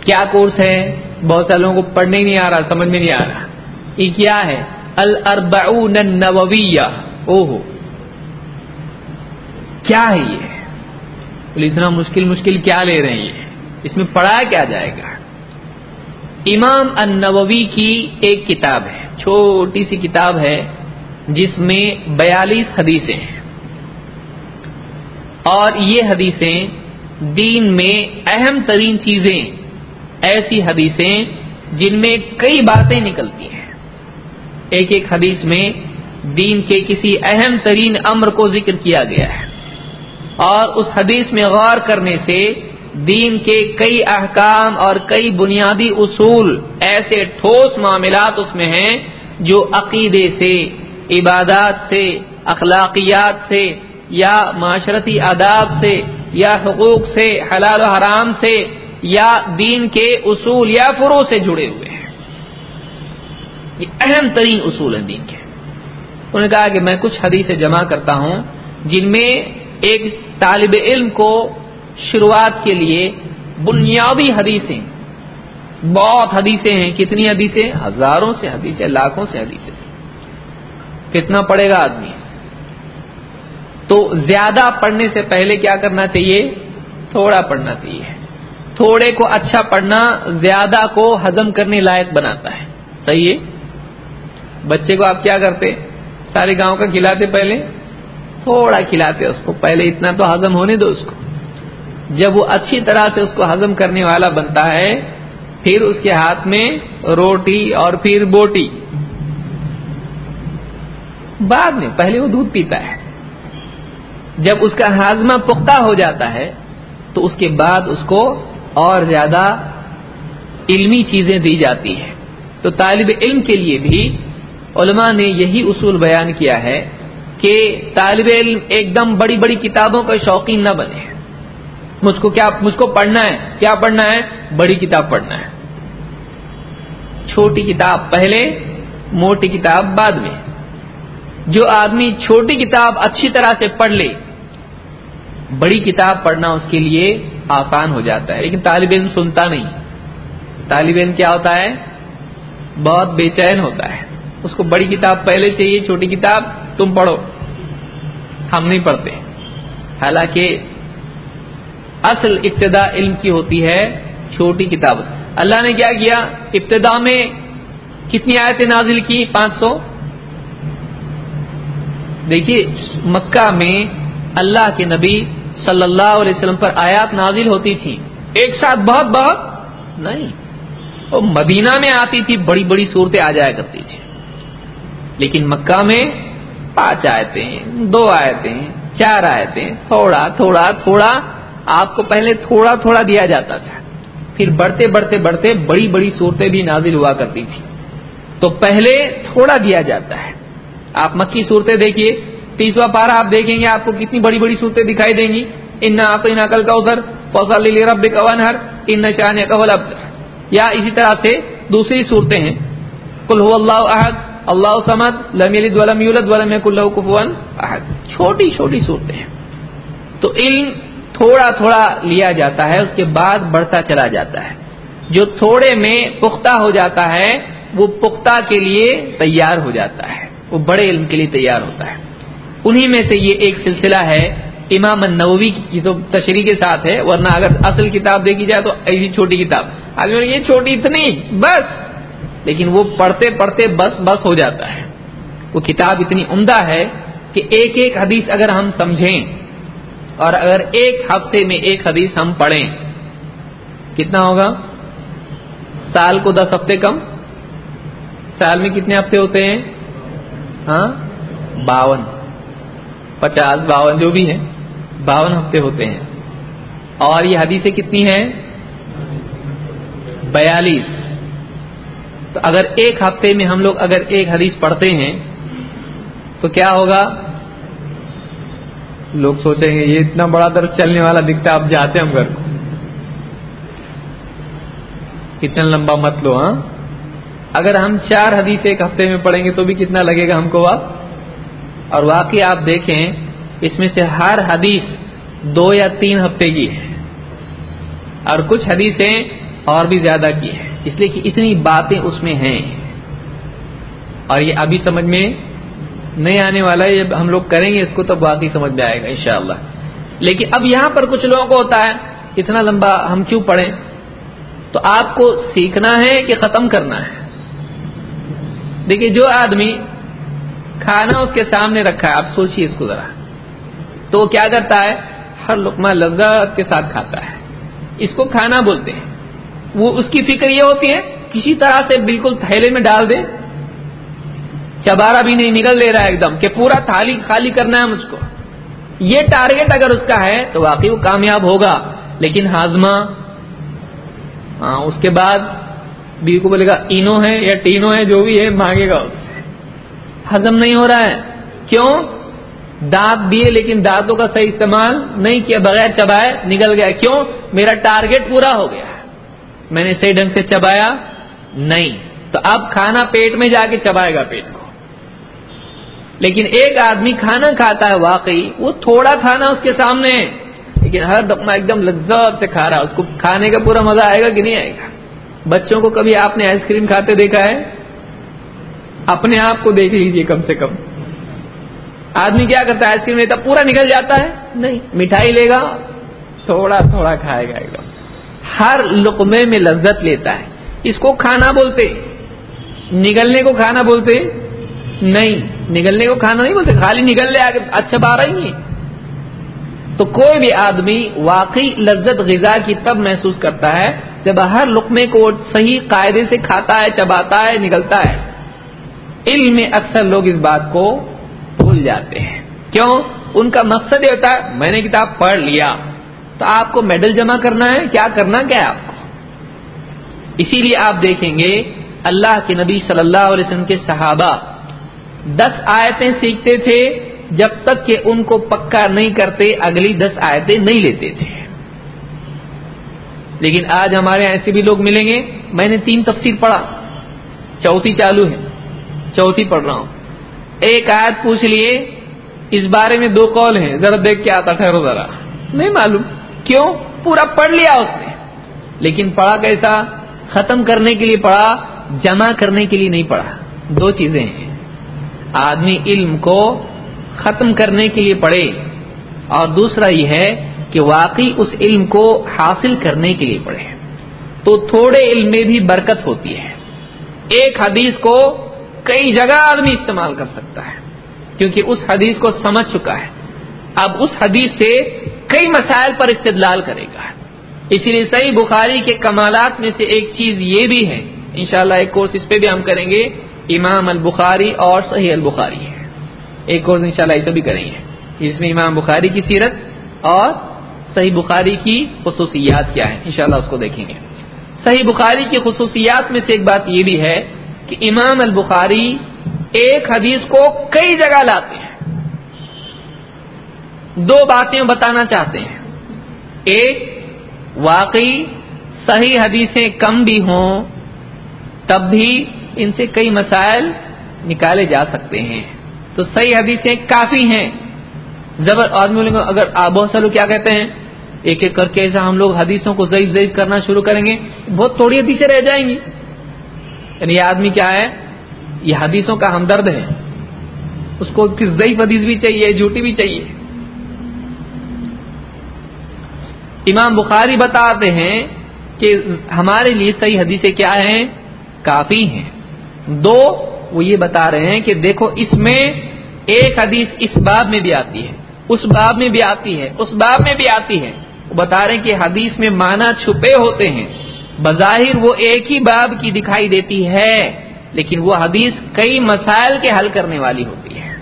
کیا کورس ہے؟ بہت سارے لوگوں کو پڑھنے نہیں آ رہا، سمجھ میں نہیں آ رہا۔ یہ کیا ہے؟ الربعون النوویہ۔ او ہو کیا ہے یہ؟ بولے اتنا مشکل مشکل کیا لے رہے ہیں یہ؟ اس میں پڑھایا کیا جائے گا؟ امام النووی کی ایک کتاب ہے، چھوٹی سی کتاب ہے، جس میں بیالیس حدیثیں ہیں۔ اور یہ حدیثیں دین میں اہم ترین چیزیں ایسی حدیثیں جن میں کئی باتیں نکلتی ہیں۔ ایک ایک حدیث میں دین کے کسی اہم ترین امر کو ذکر کیا گیا ہے۔ اور اس حدیث میں غور کرنے سے دین کے کئی احکام اور کئی بنیادی اصول ایسے ٹھوس معاملات اس میں ہیں جو عقیدے سے، عبادات سے، اخلاقیات سے، یا معاشرتی آداب سے، یا حقوق سے، حلال و حرام سے، یا دین کے اصول یا فرو سے جڑے ہوئے ہیں۔ یہ اہم ترین اصول ہیں دین کے۔ انہوں نے کہا کہ میں کچھ حدیثیں جمع کرتا ہوں جن میں ایک طالب علم کو شروعات کے لیے بنیادی حدیثیں، بہت حدیثیں ہیں۔ کتنی حدیثیں؟ ہزاروں سے حدیثیں لاکھوں سے حدیثیں کتنا پڑے گا آدمی؟ تو زیادہ پڑھنے سے پہلے کیا کرنا چاہیے؟ تھوڑا پڑھنا چاہیے۔ تھوڑے کو اچھا پڑھنا زیادہ کو ہزم کرنے لائق بناتا ہے۔ صحیح ہے؟ بچے کو آپ کیا کرتے؟ سارے گاؤں کا کھلاتے پہلے؟ تھوڑا کھلاتے اس کو۔ پہلے اتنا تو ہزم ہونے دو اس کو۔ جب وہ اچھی طرح سے اس کو ہزم کرنے والا بنتا ہے، پھر اس کے ہاتھ میں روٹی اور پھر بوٹی۔ بعد میں پہلے وہ دودھ پیتا ہے۔ جب اس کا ہاضمہ پختہ ہو جاتا ہے، تو اس کے بعد اس کو اور زیادہ علمی چیزیں دی جاتی ہیں۔ تو طالب علم کے لیے بھی علماء نے یہی اصول بیان کیا ہے کہ طالب علم ایک دم بڑی بڑی کتابوں کا شوقین نہ بنے۔ مجھ کو کیا مجھ کو پڑھنا ہے؟ کیا پڑھنا ہے؟ بڑی کتاب پڑھنا ہے۔ چھوٹی کتاب پہلے، موٹی کتاب بعد میں۔ جو آدمی چھوٹی کتاب اچھی طرح سے پڑھ لے، بڑی کتاب پڑھنا اس کے لیے آسان ہو جاتا ہے۔ لیکن طالب علم سنتا نہیں۔ طالب علم کیا ہوتا ہے؟ بہت بے چین ہوتا ہے۔ اس کو بڑی کتاب پہلے چاہیے، چھوٹی کتاب تم پڑھو۔ ہم نہیں پڑھتے۔ حالانکہ اصل ابتدا علم کی ہوتی ہے چھوٹی کتاب۔ اللہ نے کیا کیا؟ ابتدا میں کتنی آیتیں نازل کی؟ پانچ سو۔ دیکھیے، مکہ میں اللہ کے نبی صلی اللہ علیہ وسلم پر آیات نازل ہوتی تھی۔ ایک ساتھ بہت بہت نہیں۔ وہ مدینہ میں آتی تھی، بڑی بڑی صورتیں آ جایا کرتی تھی۔ لیکن مکہ میں پانچ آیتیں، دو آیتیں، چار آیتیں، تھوڑا تھوڑا تھوڑا، آپ کو پہلے تھوڑا تھوڑا دیا جاتا تھا۔ پھر بڑھتے بڑھتے بڑھتے بڑی بڑی صورتیں بھی نازل ہوا کرتی تھی تو پہلے تھوڑا دیا جاتا ہے۔ آپ مکی صورتیں دیکھیے۔ تیسواں پارا آپ دیکھیں گے آپ کو کتنی بڑی بڑی صورتیں دکھائی دیں گی۔ ان آپ نقل کا ادھر فوصل رب ہر ان شان یا اسی طرح سے دوسری صورتیں ہیں۔ کل اللہ عہد اللہ سمد لم ولم یولد ولم کلو کفون احد۔ چھوٹی چھوٹی صورتیں ہیں۔ تو علم تھوڑا تھوڑا لیا جاتا ہے، اس کے بعد بڑھتا چلا جاتا ہے۔ جو تھوڑے میں پختہ ہو جاتا ہے، وہ پختہ کے لیے تیار ہو جاتا ہے۔ وہ بڑے علم کے لیے تیار ہوتا ہے۔ انہی میں سے یہ ایک سلسلہ ہے، امام النووی کی تو تشریح کے ساتھ ہے، ورنہ اگر اصل کتاب دیکھی جائے تو ایسی چھوٹی کتاب۔ آدمی یہ چھوٹی اتنی، بس۔ لیکن وہ پڑھتے پڑھتے بس بس ہو جاتا ہے۔ وہ کتاب اتنی عمدہ ہے کہ ایک ایک حدیث اگر ہم سمجھیں اور اگر ایک ہفتے میں ایک حدیث ہم پڑھیں، کتنا ہوگا؟ سال کو دس ہفتے کم؟ سال میں کتنے ہفتے ہوتے ہیں؟ ہاں؟ باون، پچاس، باون، جو بھی ہیں، باون ہفتے ہوتے ہیں۔ اور یہ حدیثیں کتنی ہیں؟ بیالیس۔ تو اگر ایک ہفتے میں ہم لوگ اگر ایک حدیث پڑھتے ہیں، تو کیا ہوگا؟ لوگ سوچیں گے، یہ اتنا بڑا درد چلنے والا دکھتا آپ جاتے ہم گھر کو۔ اتنا لمبا مت لو ہاں۔ اگر ہم چار حدیث ایک ہفتے میں پڑھیں گے، تو بھی کتنا لگے گا ہم کو وقت؟ اور واقعی آپ دیکھیں، اس میں سے ہر حدیث دو یا تین ہفتے کی ہے۔ اور کچھ حدیثیں اور بھی زیادہ کی ہے۔ اس لیے کہ اتنی باتیں اس میں ہیں۔ اور یہ ابھی سمجھ میں نہیں آنے والا ہے ہم لوگ کریں گے اس کو تب واقعی سمجھ میں آئے گا انشاءاللہ۔ لیکن اب یہاں پر کچھ لوگوں کو ہوتا ہے، اتنا لمبا ہم کیوں پڑھیں؟ تو آپ کو سیکھنا ہے کہ ختم کرنا ہے۔ دیکھیے، جو آدمی کھانا اس کے سامنے رکھا ہے، آپ سوچیے اس کو ذرا۔ تو وہ کیا کرتا ہے؟ ہر لقمہ لذت کے ساتھ کھاتا ہے۔ اس کو کھانا بولتے ہیں۔ وہ اس کی فکر یہ ہوتی ہے، کسی طرح سے بالکل تھیلے میں ڈال دے۔ چبارا بھی نہیں نکل دے رہا ہے ایک دم، کہ پورا تھالی خالی کرنا ہے مجھ کو۔ یہ ٹارگیٹ اگر اس کا ہے تو واقعی وہ کامیاب ہوگا۔ لیکن ہاضمہ ہاں اس کے بعد بیوی کو بولے گا، اینو ہے یا ٹینو ہے، جو بھی ہے، مانگے گا اس۔ سے نہیں ہو رہا ہے۔ کیوں؟ دانت دیے لیکن دانتوں کا صحیح استعمال نہیں کیا بغیر چبائے نکل گیا۔ کیوں؟ میرا ٹارگیٹ پورا ہو گیا۔ میں نے صحیح ڈھنگ سے چبایا؟ نہیں۔ تو اب کھانا پیٹ میں جا کے چبائے گا پیٹ کو۔ لیکن ایک آدمی کھانا کھاتا ہے، واقعی وہ تھوڑا کھانا اس کے سامنے ہے۔ لیکن ہر دفعہ ایک دم لذت سے کھا رہا اس کو کھانے کا پورا مزہ آئے گا کہ نہیں آئے گا؟ بچوں کو کبھی آپ نے آئس کریم کھاتے دیکھا ہے؟ اپنے آپ کو دیکھ لیجیے کم سے کم۔ آدمی کیا کرتا ہے؟ آئس کریم لیتا، پورا نکل جاتا ہے؟ نہیں۔ مٹھائی لے گا، تھوڑا تھوڑا کھائے گا ایک دم۔ ہر لقمے میں لذت لیتا ہے۔ اس کو کھانا بولتے۔ نگلنے کو کھانا بولتے۔ نہیں، نگلنے کو کھانا نہیں بولتے، خالی نگل لے آگے اچھا بار رہی تو کوئی بھی آدمی واقعی لذت غذا کی تب محسوس کرتا ہے جب ہر لقمے کو صحیح قاعدے سے کھاتا ہے، چباتا ہے، نگلتا ہے۔ علم میں اکثر لوگ اس بات کو بھول جاتے ہیں۔ کیوں؟ ان کا مقصد یہ ہوتا ہے، میں نے کتاب پڑھ لیا۔ تو آپ کو میڈل جمع کرنا ہے، کیا کرنا کیا ہے آپ کو؟ اسی لیے آپ دیکھیں گے، اللہ کے نبی صلی اللہ علیہ وسلم کے صحابہ دس آیتیں سیکھتے تھے، جب تک کہ ان کو پکا نہیں کرتے، اگلی دس آیتیں نہیں لیتے تھے۔ لیکن آج ہمارے ایسے بھی لوگ ملیں گے، میں نے تین تفسیر پڑھا۔ چوتھی چالو ہے۔ چوتھی پڑھ رہا ہوں۔ ایک آیت پوچھ لیے، اس بارے میں دو کال ہیں، ذرا دیکھ کے آتا ٹھہرو ذرا۔ نہیں معلوم۔ کیوں؟ پورا پڑھ لیا اس نے۔ لیکن پڑھا کیسا؟ ختم کرنے کے لیے پڑھا، جمع کرنے کے لیے نہیں پڑھا۔ دو چیزیں ہیں۔ آدمی علم کو ختم کرنے کے لیے پڑھے۔ اور دوسرا یہ ہے کہ واقعی اس علم کو حاصل کرنے کے لیے پڑھے۔ تو تھوڑے علم میں بھی برکت ہوتی ہے۔ ایک حدیث کو کئی جگہ آدمی استعمال کر سکتا ہے، کیونکہ اس حدیث کو سمجھ چکا ہے۔ اب اس حدیث سے کئی مسائل پر استدلال کرے گا۔ اسی لیے صحیح بخاری کے کمالات میں سے ایک چیز یہ بھی ہے۔ انشاءاللہ ایک کورس اس پہ بھی ہم کریں گے۔ امام البخاری اور صحیح البخاری ہے۔ ایک کورس انشاءاللہ شاء بھی کریں گے۔ جس میں امام بخاری کی سیرت اور صحیح بخاری کی خصوصیات کیا ہے انشاءاللہ اس کو دیکھیں گے۔ صحیح بخاری کی خصوصیات میں سے ایک بات یہ بھی ہے کہ امام البخاری ایک حدیث کو کئی جگہ لاتے ہیں۔ دو باتیں بتانا چاہتے ہیں۔ ایک، واقعی صحیح حدیثیں کم بھی ہوں، تب بھی ان سے کئی مسائل نکالے جا سکتے ہیں۔ تو صحیح حدیثیں کافی ہیں۔ زبر آدمی اگر بہت سے لوگ کیا کہتے ہیں، ایک ایک کر کے ایسا ہم لوگ حدیثوں کو ضعیف ضعیف کرنا شروع کریں گے، بہت تھوڑی حدیثیں رہ جائیں گی۔ یعنی یہ آدمی کیا ہے؟ یہ حدیثوں کا ہمدرد ہے۔ اس کو کس ضعیف حدیث بھی چاہیے، جھوٹی بھی چاہیے۔ امام بخاری بتاتے ہیں کہ ہمارے لیے صحیح حدیثیں کیا ہیں؟ کافی ہیں۔ دو، وہ یہ بتا رہے ہیں کہ دیکھو، اس میں ایک حدیث اس باب میں بھی آتی ہے، اس باب میں بھی آتی ہے، اس باب میں بھی آتی ہے۔ وہ بتا رہے ہیں کہ حدیث میں معنی چھپے ہوتے ہیں، بظاہر وہ ایک ہی باب کی دکھائی دیتی ہے، لیکن وہ حدیث کئی مسائل کے حل کرنے والی ہوتی ہے۔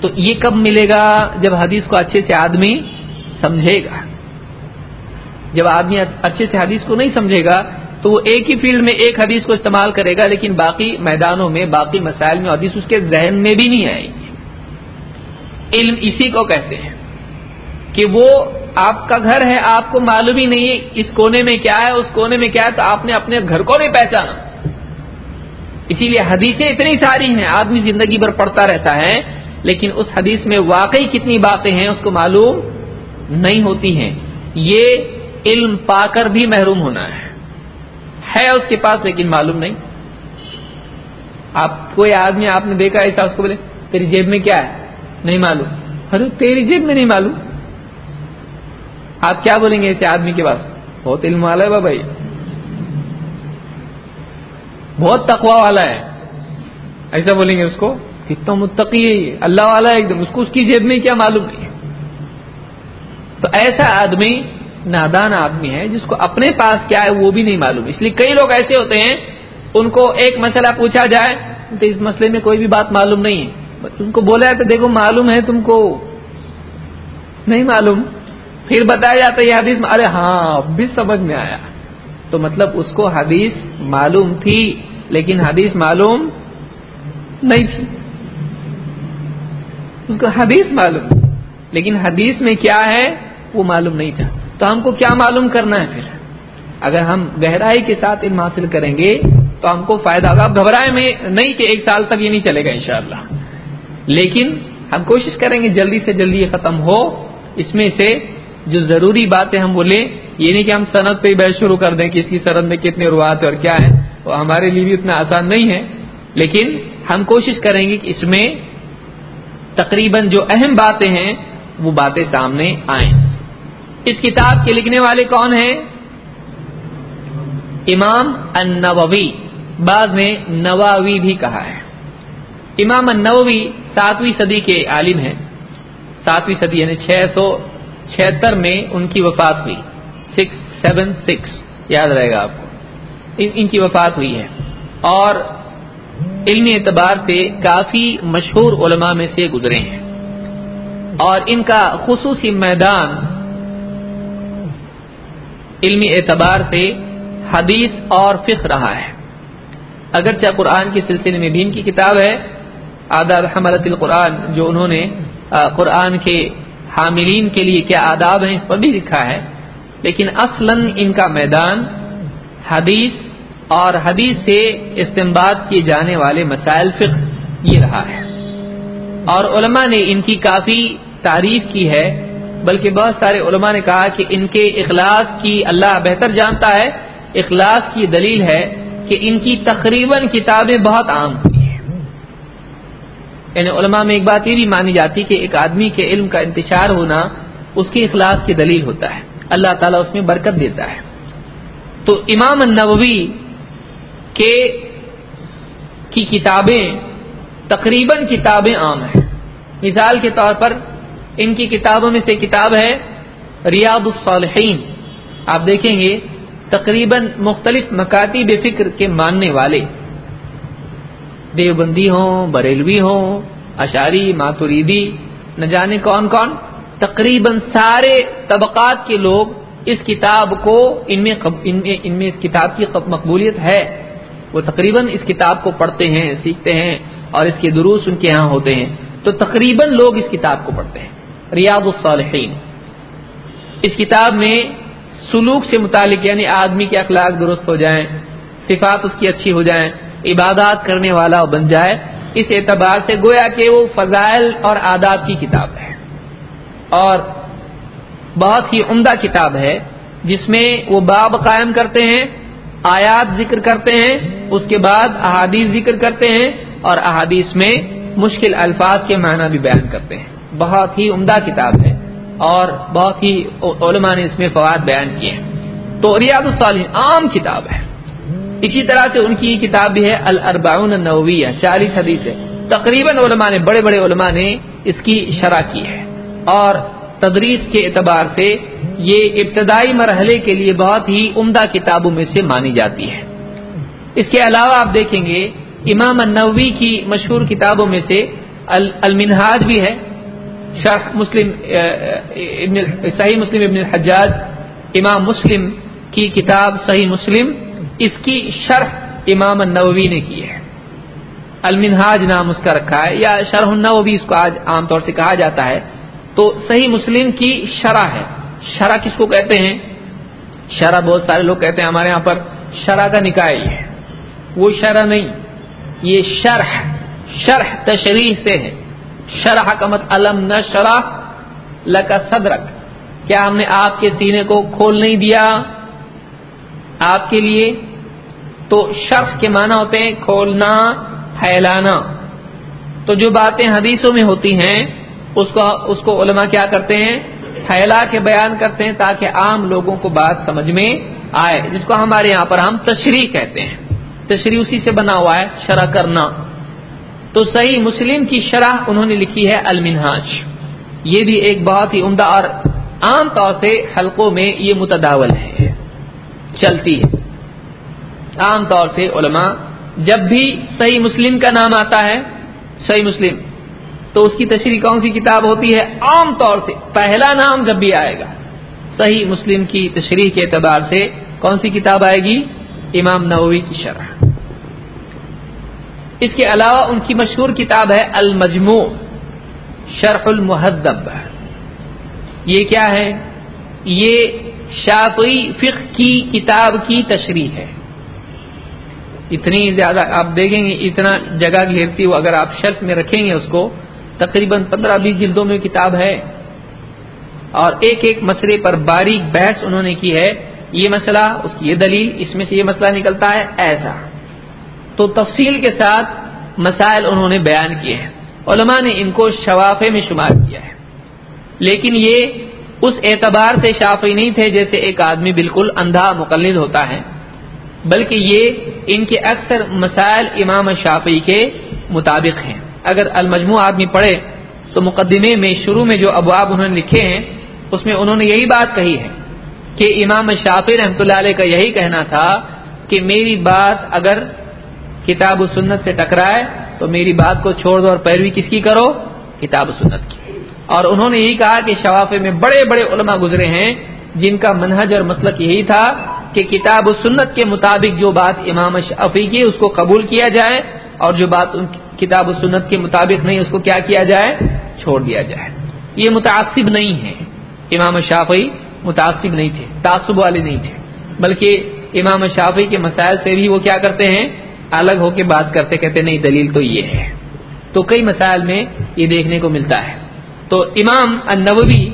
تو یہ کب ملے گا جب حدیث کو اچھے سے آدمی سمجھے گا۔ جب آدمی اچھے سے حدیث کو نہیں سمجھے گا، تو وہ ایک ہی فیلڈ میں ایک حدیث کو استعمال کرے گا، لیکن باقی میدانوں میں، باقی مسائل میں حدیث اس کے ذہن میں بھی نہیں آئے گی۔ علم اسی کو کہتے ہیں کہ وہ آپ کا گھر ہے، آپ کو معلوم ہی نہیں اس کونے میں کیا ہے، اس کونے میں کیا ہے، تو آپ نے اپنے گھر کو نہیں پہچانا۔ اسی لیے حدیثیں اتنی ساری ہیں، آدمی زندگی بھر پڑھتا رہتا ہے، لیکن اس حدیث میں واقعی کتنی باتیں ہیں، اس کو معلوم نہیں ہوتی ہیں۔ یہ علم پا کر بھی محروم ہونا ہے۔ ہے اس کے پاس لیکن معلوم نہیں۔ آپ کوئی آدمی آپ نے دیکھا ایسا اس کو بولے، تیری جیب میں کیا ہے؟ نہیں معلوم۔ ارے، تیری جیب میں نہیں معلوم۔ آپ کیا بولیں گے ایسے آدمی کے پاس؟ بہت علم والا ہے بھائی بہت تقوا والا ہے۔ ایسا بولیں گے اس کو۔ کتنا متقی ہے یہ۔ اللہ والا ہے ایک دم۔ اس کو اس کی جیب میں کیا معلوم نہیں۔ تو ایسا آدمی نادان آدمی ہے، جس کو اپنے پاس کیا ہے وہ بھی نہیں معلوم۔ اس لیے کئی لوگ ایسے ہوتے ہیں، ان کو ایک مسئلہ پوچھا جائے تو اس مسئلے میں کوئی بھی بات معلوم نہیں ہے۔ تم کو بولا تو دیکھو معلوم ہے تم کو۔ نہیں معلوم۔ پھر بتایا جاتا یہ حدیث ارے ہاں بھی سمجھ میں آیا۔ تو مطلب اس کو حدیث معلوم تھی، لیکن حدیث معلوم نہیں تھی۔ اس کو حدیث معلوم۔ لیکن حدیث میں کیا ہے؟ وہ معلوم نہیں تھا۔ تو ہم کو کیا معلوم کرنا ہے پھر؟ اگر ہم گہرائی کے ساتھ علم حاصل کریں گے، تو ہم کو فائدہ ہوگا۔ اب گھبرائے میں نہیں کہ ایک سال تک یہ نہیں چلے گا انشاءاللہ۔ لیکن ہم کوشش کریں گے جلدی سے جلدی یہ ختم ہو۔ اس میں سے جو ضروری باتیں ہم بولیں، یہ نہیں کہ ہم صنعت پہ بحث شروع کر دیں کہ اس کی سرحد میں کتنے روات اور کیا ہے وہ ہمارے لیے بھی اتنا آسان نہیں ہے۔ لیکن ہم کوشش کریں گے کہ اس میں تقریباً جو اہم باتیں ہیں، وہ باتیں سامنے آئیں۔ اس کتاب کے لکھنے والے کون ہیں؟ امام النووی۔ بعد میں نواوی بھی کہا ہے۔ امام النووی ساتویں صدی کے عالم ہیں۔ ساتویں صدی یعنی چھ سو چھہتر میں ان کی وفات ہوئی۔ سکس، سیون، سکس، یاد رہے گا آپ کو۔ ان کی وفات ہوئی ہے۔ اور علمی اعتبار سے کافی مشہور علماء میں سے گزرے ہیں۔ اور ان کا خصوصی میدان علمی اعتبار سے حدیث اور فقہ رہا ہے۔ اگرچہ قرآن کے سلسلے میں بھی ان کی کتاب ہے، آداب حملت القرآن، جو انہوں نے قرآن کے حاملین کے لیے کیا آداب ہیں، اس پر بھی لکھا ہے۔ لیکن اصلا ان کا میدان حدیث اور حدیث سے استعمال کیے جانے والے مسائل فقہ یہ رہا ہے۔ اور علماء نے ان کی کافی تعریف کی ہے۔ بلکہ بہت سارے علماء نے کہا کہ ان کے اخلاص کی اللہ بہتر جانتا ہے، اخلاص کی دلیل ہے کہ ان کی تقریباً کتابیں بہت عام ہوئی ہیں۔ یعنی علماء میں ایک بات یہ بھی مانی جاتی کہ ایک آدمی کے علم کا انتشار ہونا اس کے اخلاص کی دلیل ہوتا ہے۔ اللہ تعالیٰ اس میں برکت دیتا ہے۔ تو امام النووی کے کی کتابیں تقریباً کتابیں عام ہیں۔ مثال کے طور پر ان کی کتابوں میں سے کتاب ہے ریاض الصالحین۔ آپ دیکھیں گے، تقریباً مختلف مکاتی بے فکر کے ماننے والے۔ دیوبندی ہوں، بریلوی ہوں اشاری ماتوریدی نہ جانے کون کون، تقریباً سارے طبقات کے لوگ اس کتاب کو، ان میں ان میں ان میں اس کتاب کی مقبولیت ہے۔ وہ تقریباً اس کتاب کو پڑھتے ہیں، سیکھتے ہیں اور اس کے دروس ان کے یہاں ہوتے ہیں۔ تو تقریباً لوگ اس کتاب کو پڑھتے ہیں۔ ریاض الصالحین۔ اس کتاب میں سلوک سے متعلق یعنی آدمی کے اخلاق درست ہو جائیں، صفات اس کی اچھی ہو جائیں، عبادات کرنے والا بن جائے، اس اعتبار سے گویا کہ وہ فضائل اور آداب کی کتاب ہے۔ اور بہت ہی عمدہ کتاب ہے، جس میں وہ باب قائم کرتے ہیں، آیات ذکر کرتے ہیں، اس کے بعد احادیث ذکر کرتے ہیں، اور احادیث میں مشکل الفاظ کے معنی بھی بیان کرتے ہیں۔ بہت ہی عمدہ کتاب ہے اور بہت ہی علماء نے اس میں فواد بیان کیے ہیں۔ تو ریاض الصالحین عام کتاب ہے۔ اسی طرح سے ان کی کتاب بھی ہے الاربعون النوویہ، چالیس حدیث ہے۔ تقریباً علماء نے، بڑے بڑے علماء نے اس کی شرح کی ہے۔ اور تدریس کے اعتبار سے یہ ابتدائی مرحلے کے لیے بہت ہی عمدہ کتابوں میں سے مانی جاتی ہے۔ اس کے علاوہ آپ دیکھیں گے امام النووی کی مشہور کتابوں میں سے المنہاج بھی ہے۔ شرح مسلم صحیح مسلم ابن الحجاج، امام مسلم کی کتاب صحیح مسلم، اس کی شرح امام النووی نے کی ہے۔ المنہاج نام اس کا رکھا ہے، یا شرح النووی اس کو آج عام طور سے کہا جاتا ہے۔ تو صحیح مسلم کی شرح ہے۔ شرح کس کو کہتے ہیں؟ شرح بہت سارے لوگ کہتے ہیں ہمارے یہاں پر، شرح کا نکاح ہی ہے۔ وہ شرح نہیں، یہ شرح شرح تشریح سے ہے۔ شرح کا مت علم نہ شرح لکا صدرک۔ کیا ہم نے آپ کے سینے کو کھول نہیں دیا؟ آپ کے لیے تو شرح کے معنی ہوتے ہیں کھولنا، پھیلانا۔ تو جو باتیں حدیثوں میں ہوتی ہیں، اس کو اس کو علماء کیا کرتے ہیں؟ پھیلا کے بیان کرتے ہیں تاکہ عام لوگوں کو بات سمجھ میں آئے، جس کو ہمارے یہاں پر ہم تشریح کہتے ہیں۔ تشریح اسی سے بنا ہوا ہے، شرح کرنا۔ تو صحیح مسلم کی شرح انہوں نے لکھی ہے المنہاج۔ یہ بھی ایک بہت ہی عمدہ اور عام طور سے حلقوں میں یہ متداول ہے۔ چلتی ہے۔ عام طور سے علماء جب بھی صحیح مسلم کا نام آتا ہے، صحیح مسلم، تو اس کی تشریح کون سی کتاب ہوتی ہے؟ عام طور سے پہلا نام جب بھی آئے گا، صحیح مسلم کی تشریح کے اعتبار سے کون سی کتاب آئے گی؟ امام نووی کی شرح۔ اس کے علاوہ ان کی مشہور کتاب ہے المجموع، شرح المحدب یہ کیا ہے؟ یہ شافعی فقہ کی کتاب کی تشریح ہے۔ اتنی زیادہ آپ دیکھیں گے، اتنا جگہ گھیرتی ہو اگر آپ شرط میں رکھیں گے اس کو، تقریباً پندرہ بیس جلدوں میں کتاب ہے۔ اور ایک ایک مسئلے پر باریک بحث انہوں نے کی ہے۔ یہ مسئلہ، اس کی یہ دلیل، اس میں سے یہ مسئلہ نکلتا ہے ایسا تو تفصیل کے ساتھ مسائل انہوں نے بیان کیے ہیں۔ علماء نے ان کو شوافے میں شمار کیا ہے۔ لیکن یہ اس اعتبار سے شافی نہیں تھے جیسے ایک آدمی بالکل اندھا مقلد ہوتا ہے۔ بلکہ یہ ان کے اکثر مسائل امام شافی کے مطابق ہیں۔ اگر المجموع آدمی پڑھے تو مقدمے میں شروع میں جو ابواب انہوں نے لکھے ہیں، اس میں انہوں نے یہی بات کہی ہے کہ امام شافی رحمۃ اللہ علیہ کا یہی کہنا تھا کہ میری بات اگر کتاب و سنت سے ٹکرائے تو میری بات کو چھوڑ دو اور پیروی کس کی کرو؟ کتاب و سنت کی۔ اور انہوں نے یہی کہا کہ شوافے میں بڑے بڑے علماء گزرے ہیں جن کا منہج اور مسلک یہی تھا کہ کتاب و سنت کے مطابق جو بات امام شافی کی اس کو قبول کیا جائے اور جو بات کتاب و سنت کے مطابق نہیں، اس کو کیا کیا جائے؟ چھوڑ دیا جائے۔ یہ متعصب نہیں ہے امام شافی متاثب نہیں تھے، تعصب والے نہیں تھے، بلکہ امام شافی کے مسائل سے بھی وہ کیا کرتے ہیں؟ الگ ہو کے بات کرتے کہتے نہیں، دلیل تو یہ ہے۔ تو کئی مسائل میں یہ دیکھنے کو ملتا ہے۔ تو امام النووی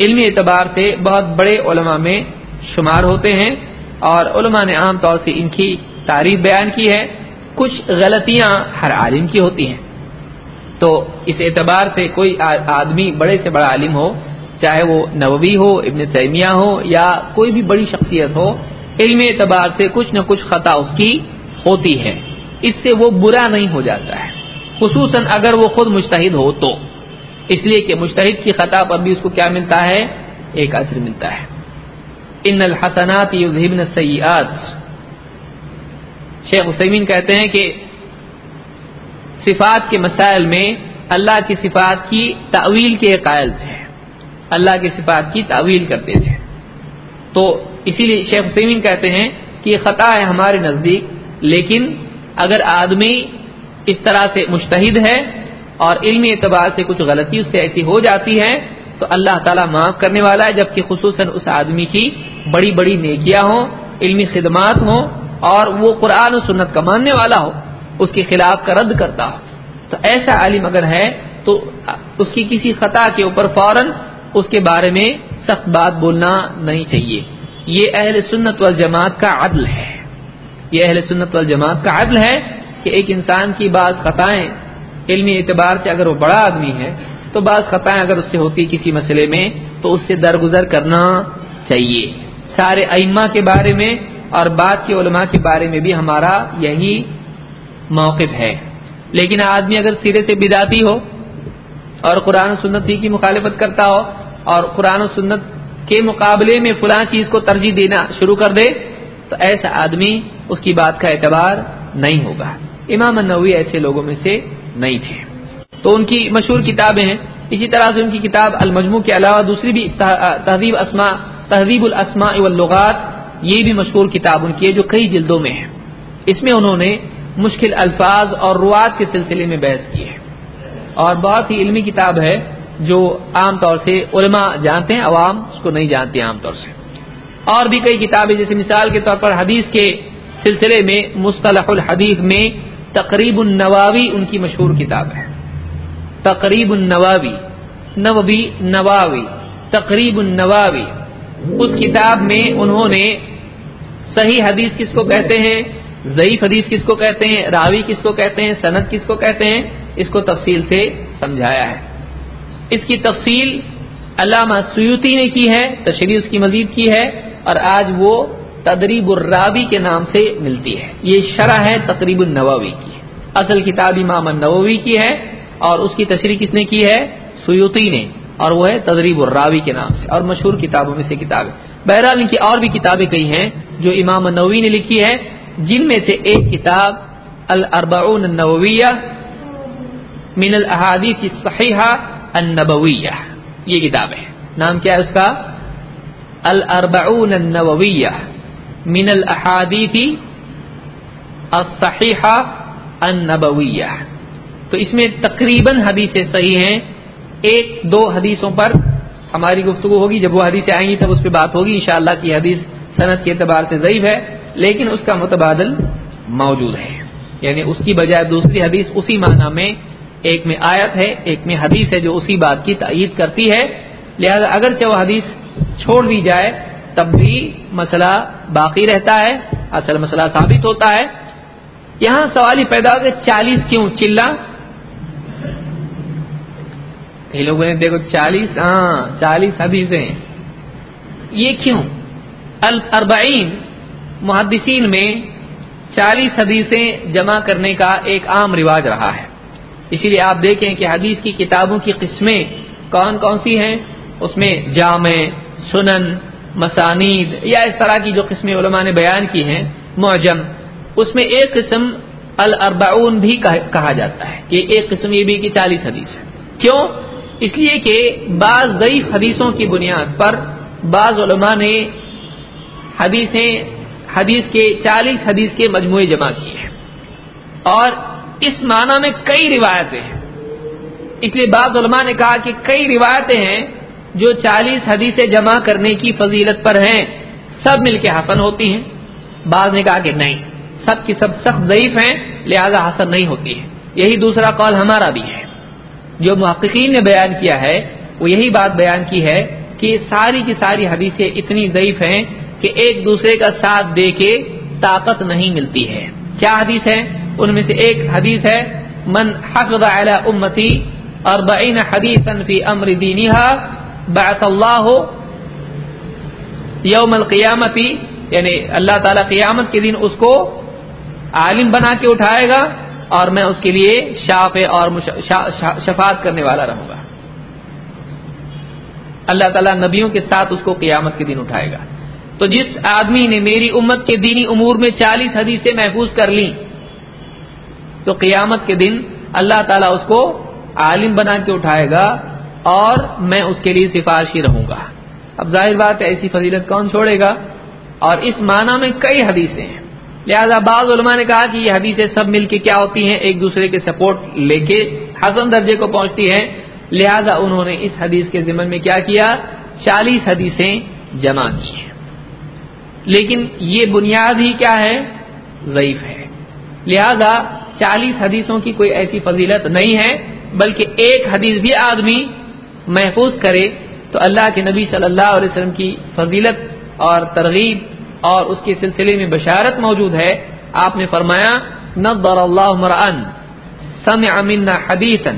علمی اعتبار سے بہت بڑے علماء میں شمار ہوتے ہیں اور علماء نے عام طور سے ان کی تعریف بیان کی ہے۔ کچھ غلطیاں ہر عالم کی ہوتی ہیں۔ تو اس اعتبار سے کوئی آدمی بڑے سے بڑا عالم ہو، چاہے وہ نووی ہو، ابن تیمیہ ہو یا کوئی بھی بڑی شخصیت ہو، علم اعتبار سے کچھ نہ کچھ خطا اس کی ہوتی ہے۔ اس سے وہ برا نہیں ہو جاتا ہے۔ خصوصاً اگر وہ خود مشتحد ہو تو۔ اس لیے کہ مشتحد کی خطا پر بھی اس کو کیا ملتا ہے؟ ایک عطر ملتا ہے۔ ان الحسنات یذہبن السیئات۔ شیخ حسین کہتے ہیں کہ صفات کے مسائل میں اللہ کی صفات کی تعویل کے قائل تھے۔ اللہ کی صفات کی تعویل کرتے تھے۔ تو اسی لیے شیخ حسین کہتے ہیں کہ یہ خطا ہے ہمارے نزدیک۔ لیکن اگر آدمی اس طرح سے مشتحد ہے اور علمی اعتبار سے کچھ غلطی اس سے ایسی ہو جاتی ہے، تو اللہ تعالیٰ معاف کرنے والا ہے، جبکہ خصوصاً اس آدمی کی بڑی بڑی نیکیاں ہوں، علمی خدمات ہوں اور وہ قرآن و سنت کا ماننے والا ہو، اس کے خلاف کا رد کرتا ہو۔ تو ایسا عالم اگر ہے، تو اس کی کسی خطا کے اوپر فوراً اس کے بارے میں سخت بات بولنا نہیں چاہیے۔ یہ اہل سنت والجماعت کا عدل ہے۔ یہ اہل سنت والجماعت کا عدل ہے کہ ایک انسان کی بعض خطائیں علمی اعتبار سے اگر وہ بڑا آدمی ہے تو بعض خطائیں اگر اس سے ہوتی کسی مسئلے میں تو اس سے درگزر کرنا چاہیے۔ سارے ائمہ کے بارے میں اور بعد کے علماء کے بارے میں بھی ہمارا یہی موقف ہے۔ لیکن آدمی اگر سرے سے بداتی ہو اور قرآن و سنت ہی کی مخالفت کرتا ہو اور قرآن و سنت کے مقابلے میں فلاں چیز کو ترجیح دینا شروع کر دے تو ایسا آدمی اس کی بات کا اعتبار نہیں ہوگا۔ امام النوی ایسے لوگوں میں سے نہیں تھے۔ تو ان کی مشہور کتابیں ہیں۔ اسی طرح سے ان کی کتاب المجموع کے علاوہ دوسری بھی تہذیب اسما تہذیب الاسماء واللغات، یہ بھی مشہور کتاب ان کی ہے جو کئی جلدوں میں ہے اس میں انہوں نے مشکل الفاظ اور روات کے سلسلے میں بحث کی ہے۔ اور بہت ہی علمی کتاب ہے جو عام طور سے علماء جانتے ہیں، عوام اس کو نہیں جانتے عام طور سے۔ اور بھی کئی کتابیں جیسے مثال کے طور پر حدیث کے سلسلے میں مصطلح الحدیث میں تقریب النواوی ان کی مشہور کتاب ہے۔ تقریب النواوی نوبی نواوی، تقریب النواوی۔ اس کتاب میں انہوں نے صحیح حدیث کس کو کہتے ہیں، ضعیف حدیث کس کو کہتے ہیں، راوی کس کو کہتے ہیں صنعت کس کو کہتے ہیں، اس کو تفصیل سے سمجھایا ہے۔ اس کی تفصیل علامہ سیوتی نے کی ہے، تشریح اس کی مزید کی ہے۔ اور آج وہ تدریب الرابی کے نام سے ملتی ہے۔ یہ شرح ہے تقریب النووی کی۔ اصل کتاب امام النووی کی ہے اور اس کی تشریح کس نے کی ہے؟ سیوتی نے۔ اور وہ ہے تدریب الراوی کے نام سے۔ اور مشہور کتابوں میں سے کتاب ہے۔ بہرحال ان کی اور بھی کتابیں کئی ہیں جو امام النووی نے لکھی ہے جن میں سے ایک کتاب الاربعون النوویہ من الحادیث صحیحہ النبویہ۔ یہ کتاب ہے۔ نام کیا ہے اس کا؟ الاربعون النوویہ من الحادیث الصحیحہ النبویہ تو اس میں تقریباً حدیثیں صحیح ہیں۔ ایک، دو حدیثوں پر ہماری گفتگو ہوگی۔ جب وہ حدیثیں آئیں گی تب اس پہ بات ہوگی۔ انشاءاللہ کی حدیث صنعت کے اعتبار سے ضعیف ہے، لیکن اس کا متبادل موجود ہے۔ یعنی اس کی بجائے دوسری حدیث اسی معنی میں ایک میں آیت ہے، ایک میں حدیث ہے جو اسی بات کی تائید کرتی ہے۔ لہذا اگرچہ وہ حدیث چھوڑ دی جائے، تب بھی مسئلہ باقی رہتا ہے، اصل مسئلہ ثابت ہوتا ہے۔ یہاں سوال ہی پیدا ہو کہ چالیس کیوں؟ چلا۔ لوگوں نے دیکھو، چالیس ہاں چالیس حدیثیں۔ یہ کیوں؟ الاربعین محدثین میں چالیس حدیثیں جمع کرنے کا ایک عام رواج رہا ہے۔ اسی لیے آپ دیکھیں کہ حدیث کی کتابوں کی قسمیں کون کون سی ہیں؟ اس میں جامع سنن، مسانید یا اس طرح کی جو قسمیں علماء نے بیان کی ہیں، معجم، اس میں ایک قسم الاربعون بھی کہا جاتا ہے، کہ ایک قسم یہ بھی کہ چالیس حدیث ہے کیوں؟ اس لیے کہ بعض ضعیف حدیثوں کی بنیاد پر بعض علماء نے حدیثیں، حدیث کے چالیس حدیث کے مجموعے جمع کیے ہیں۔ اور اس معنی میں کئی روایتیں ہیں۔ اس لیے بعض علماء نے کہا کہ کئی روایتیں ہیں جو چالیس حدیثیں جمع کرنے کی فضیلت پر ہیں، سب مل کے حسن ہوتی ہیں۔ بعض نے کہا کہ نہیں، سب کی سب سخت ضعیف ہیں، لہذا حسن نہیں ہوتی ہے۔ یہی دوسرا قول ہمارا بھی ہے۔ جو محققین نے بیان کیا ہے، وہ یہی بات بیان کی ہے کہ ساری کی ساری حدیثیں اتنی ضعیف ہیں کہ ایک دوسرے کا ساتھ دے کے طاقت نہیں ملتی ہے۔ کیا حدیث ہے ان میں سے ایک حدیث ہے، من حفظ على امتی اربعین حدیثا فی امر دینها بعث اللہ یوم القیامتی یعنی اللہ تعالی قیامت کے دن اس کو عالم بنا کے اٹھائے گا اور میں اس کے لیے شاف اور شفاعت کرنے والا رہوں گا۔ اللہ تعالیٰ نبیوں کے ساتھ اس کو قیامت کے دن اٹھائے گا۔ تو جس آدمی نے میری امت کے دینی امور میں چالیس حدیثیں محفوظ کر لیں، تو قیامت کے دن اللہ تعالیٰ اس کو عالم بنا کے اٹھائے گا۔ اور میں اس کے لیے سفارشی رہوں گا۔ اب ظاہر بات ہے، ایسی فضیلت کون چھوڑے گا؟ اور اس معنی میں کئی حدیثیں ہیں۔ لہذا بعض علماء نے کہا کہ یہ حدیثیں سب مل کے کیا ہوتی ہیں؟ ایک دوسرے کے سپورٹ لے کے حسن درجے کو پہنچتی ہیں۔ لہذا انہوں نے اس حدیث کے ذمن میں کیا کیا؟ چالیس حدیثیں جمع کی ہیں۔ لیکن یہ بنیاد ہی کیا ہے؟ ضعیف ہے۔ لہذا چالیس حدیثوں کی کوئی ایسی فضیلت نہیں ہے، بلکہ ایک حدیث بھی آدمی محفوظ کرے تو اللہ کے نبی صلی اللہ علیہ وسلم کی فضیلت اور ترغیب اور اس کے سلسلے میں بشارت موجود ہے۔ آپ نے فرمایا نظر اللہ مران سمع منا حدیثا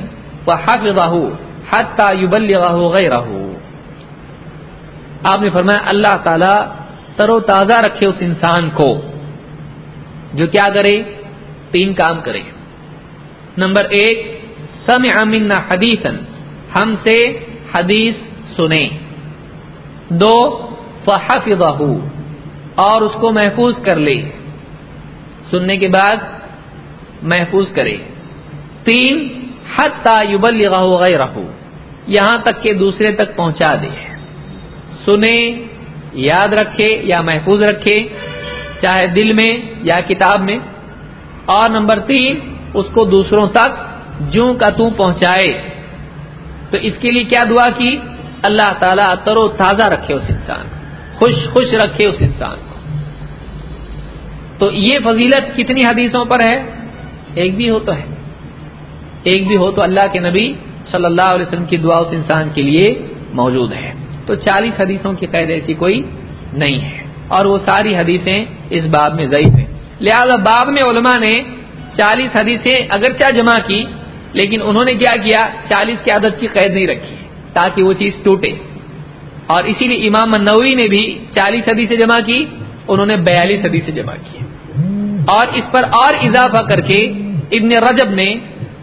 وحفظه حتى يبلغه غيره۔ آپ نے فرمایا، اللہ تعالی تر و تازہ رکھے اس انسان کو جو کیا کرے؟ تین کام کرے۔ نمبر ایک، سمع منا حدیثا ہم سے حدیث سنیں۔ دو فحفظه اور اس کو محفوظ کر لے۔ سننے کے بعد محفوظ کرے۔ تین حت یبلغه غیرہ یہاں تک کہ دوسرے تک پہنچا دے۔ سنے یاد رکھے یا محفوظ رکھے، چاہے دل میں یا کتاب میں۔ اور نمبر تین، اس کو دوسروں تک جوں کا تو پہنچائے۔ تو اس کے لیے کیا دعا کی؟ اللہ تعالیٰ تر و تازہ رکھے اس انسان کو، خوش خوش رکھے اس انسان کو۔ تو یہ فضیلت کتنی حدیثوں پر ہے؟ ایک بھی ہو تو ہے۔ ایک بھی ہو تو اللہ کے نبی صلی اللہ علیہ وسلم کی دعا اس انسان کے لیے موجود ہے۔ تو چالیس حدیثوں کی قید ایسی کوئی نہیں ہے۔ اور وہ ساری حدیثیں اس باب میں ضعیف ہیں۔ لہذا بعد میں علماء نے چالیس حدیثیں اگرچہ جمع کی لیکن انہوں نے کیا کیا؟ چالیس کی عادت کی قید نہیں رکھی، تاکہ وہ چیز ٹوٹے۔ اور اسی لیے امام منوی نے بھی چالیس صدی سے جمع کی، انہوں نے بیالیس صدی سے جمع کی۔ اور اس پر اور اضافہ کر کے ابن رجب نے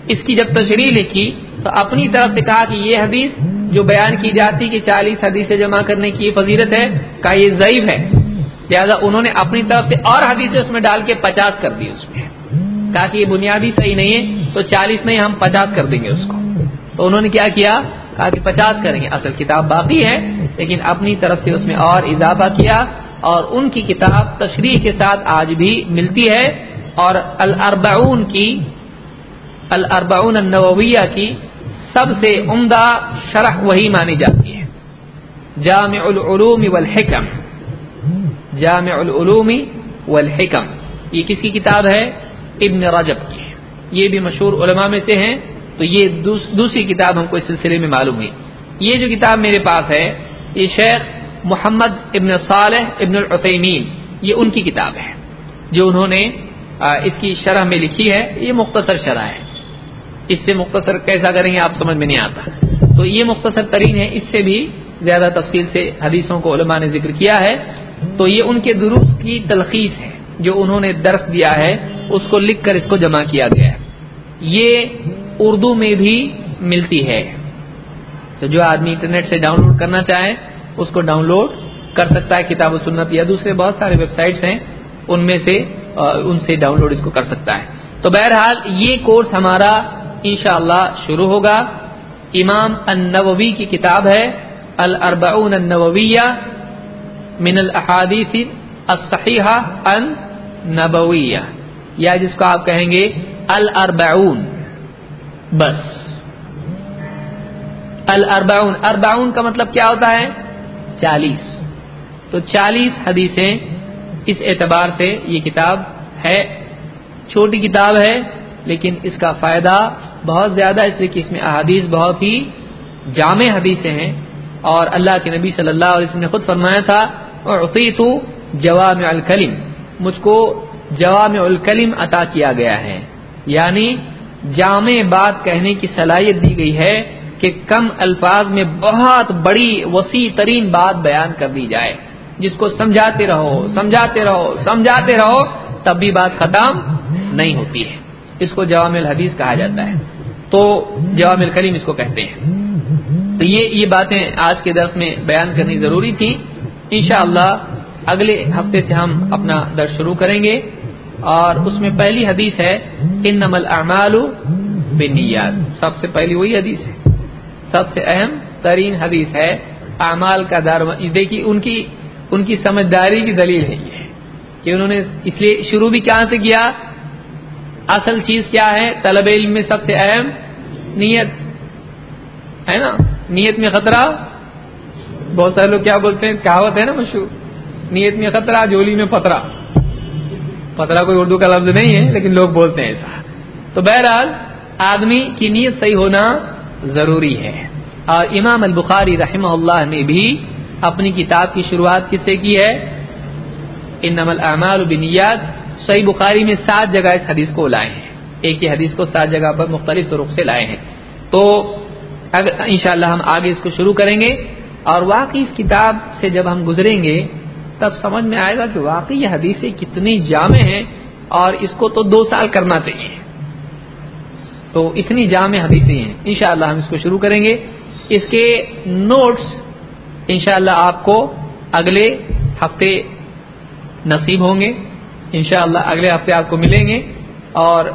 اس کی جب تشریح لکھی، تو اپنی طرف سے کہا کہ یہ حدیث جو بیان کی جاتی کہ چالیس حدیث جمع کرنے کی یہ فضیلت ہے کا یہ ضعیف ہے۔ لہٰذا انہوں نے اپنی طرف سے اور حدیث اس میں ڈال کے پچاس کر دی اس میں۔ کہا کہ یہ بنیادی صحیح نہیں ہے، تو چالیس نہیں، ہم پچاس کر دیں گے اس کو۔ تو انہوں نے کیا کیا؟ کہا کہ پچاس کریں گے۔ اصل کتاب باقی ہے، لیکن اپنی طرف سے اس میں اور اضافہ کیا اور ان کی کتاب تشریح کے ساتھ آج بھی ملتی ہے اور الاربعون کی، الاربعون النوویہ کی سب سے عمدہ شرح وہی مانی جاتی ہے۔ جامع العلوم والحکم۔ جامع العلوم والحکم۔ یہ کس کی کتاب ہے؟ ابن رجب کی یہ بھی مشہور علماء میں سے ہیں، تو یہ دوسری کتاب ہم کو اس سلسلے میں معلوم ہوئی۔ یہ جو کتاب میرے پاس ہے، یہ شیخ محمد ابن صالح ابن العطیمین یہ ان کی کتاب ہے، جو انہوں نے اس کی شرح میں لکھی ہے۔ یہ مختصر شرح ہے۔ اس سے مختصر کیسا کریں گے آپ سمجھ میں نہیں آتا۔ تو یہ مختصر ترین ہے۔ اس سے بھی زیادہ تفصیل سے حدیثوں کو علماء نے ذکر کیا ہے۔ تو یہ ان کے دروس کی تلخیص ہے، جو انہوں نے درخت دیا ہے۔ اس کو لکھ کر اس کو جمع کیا گیا ہے۔ یہ اردو میں بھی ملتی ہے۔ تو جو آدمی انٹرنیٹ سے ڈاؤن لوڈ کرنا چاہے، اس کو ڈاؤن لوڈ کر سکتا ہے کتاب و سنت یا دوسرے بہت سارے ویب سائٹس ہیں، ان میں سے ان سے ڈاؤن لوڈ اس کو کر سکتا ہے۔ تو بہرحال یہ کورس ہمارا انشاءاللہ شروع ہوگا۔ امام النووی کی کتاب ہے، الاربعون النوویہ من الاحادیث الصحیحہ النبویہ۔ یا جس کو آپ کہیں گے الاربعون، بس۔ الاربعون، اربعون کا مطلب کیا ہوتا ہے؟ چالیس۔ تو چالیس حدیثیں اس اعتبار سے یہ کتاب ہے۔ چھوٹی کتاب ہے، لیکن اس کا فائدہ بہت زیادہ، اس لیے کہ اس میں احادیث بہت ہی جامع حدیثیں ہیں۔ اور اللہ کے نبی صلی اللہ علیہ وسلم نے خود فرمایا تھا اور جوام الکلم مجھ کو جوام الکلم عطا کیا گیا ہے۔ یعنی جامع بات کہنے کی صلاحیت دی گئی ہے کہ کم الفاظ میں بہت بڑی وسیع ترین بات بیان کر دی جائے۔ جس کو سمجھاتے رہو سمجھاتے رہو سمجھاتے رہو، تب بھی بات ختم نہیں ہوتی ہے۔ اس کو جوام الحدیث کہا جاتا ہے۔ تو جوام الکلیم اس کو کہتے ہیں۔ تو یہ یہ باتیں آج کے درس میں بیان کرنی ضروری تھی۔ انشاءاللہ اگلے ہفتے سے ہم اپنا درس شروع کریں گے۔ اور اس میں پہلی حدیث ہے ان نمل اعمال بنیاد سب سے پہلی وہی حدیث ہے۔ سب سے اہم ترین حدیث ہے، اعمال کا دار دیکھیے، ان کی ان کی سمجھداری کی دلیل ہے یہ، کہ انہوں نے اس لیے شروع بھی کہاں سے کیا؟ اصل چیز کیا ہے؟ طلب علم میں سب سے اہم نیت۔ ہے نا؟ نیت میں خطرہ؟ بہت سارے لوگ کیا بولتے ہیں؟ کہاوت ہے نا مشہور۔ نیت میں خطرہ جولی میں پترا پترا کوئی اردو کا لفظ نہیں ہے، لیکن لوگ بولتے ہیں ایسا۔ تو بہرحال، آدمی کی نیت صحیح ہونا ضروری ہے۔ اور امام البخاری رحمہ اللہ نے بھی اپنی کتاب کی شروعات کس سے کی ہے؟ ان نمل اعمال بنیاد صحیح بخاری میں سات جگہ اس حدیث کو لائے ہیں۔ ایک ہی حدیث کو سات جگہ پر مختلف طرق سے لائے ہیں۔ تو انشاءاللہ ہم آگے اس کو شروع کریں گے۔ اور واقعی اس کتاب سے جب ہم گزریں گے تب سمجھ میں آئے گا کہ واقعی یہ حدیثیں کتنی جامع ہیں اور اس کو تو دو سال کرنا چاہیے۔ تو اتنی جامع حدیثیں ہیں۔ انشاءاللہ ہم اس کو شروع کریں گے۔ اس کے نوٹس انشاءاللہ اللہ آپ کو اگلے ہفتے نصیب ہوں گے۔ انشاءاللہ اگلے ہفتے آپ کو ملیں گے۔ اور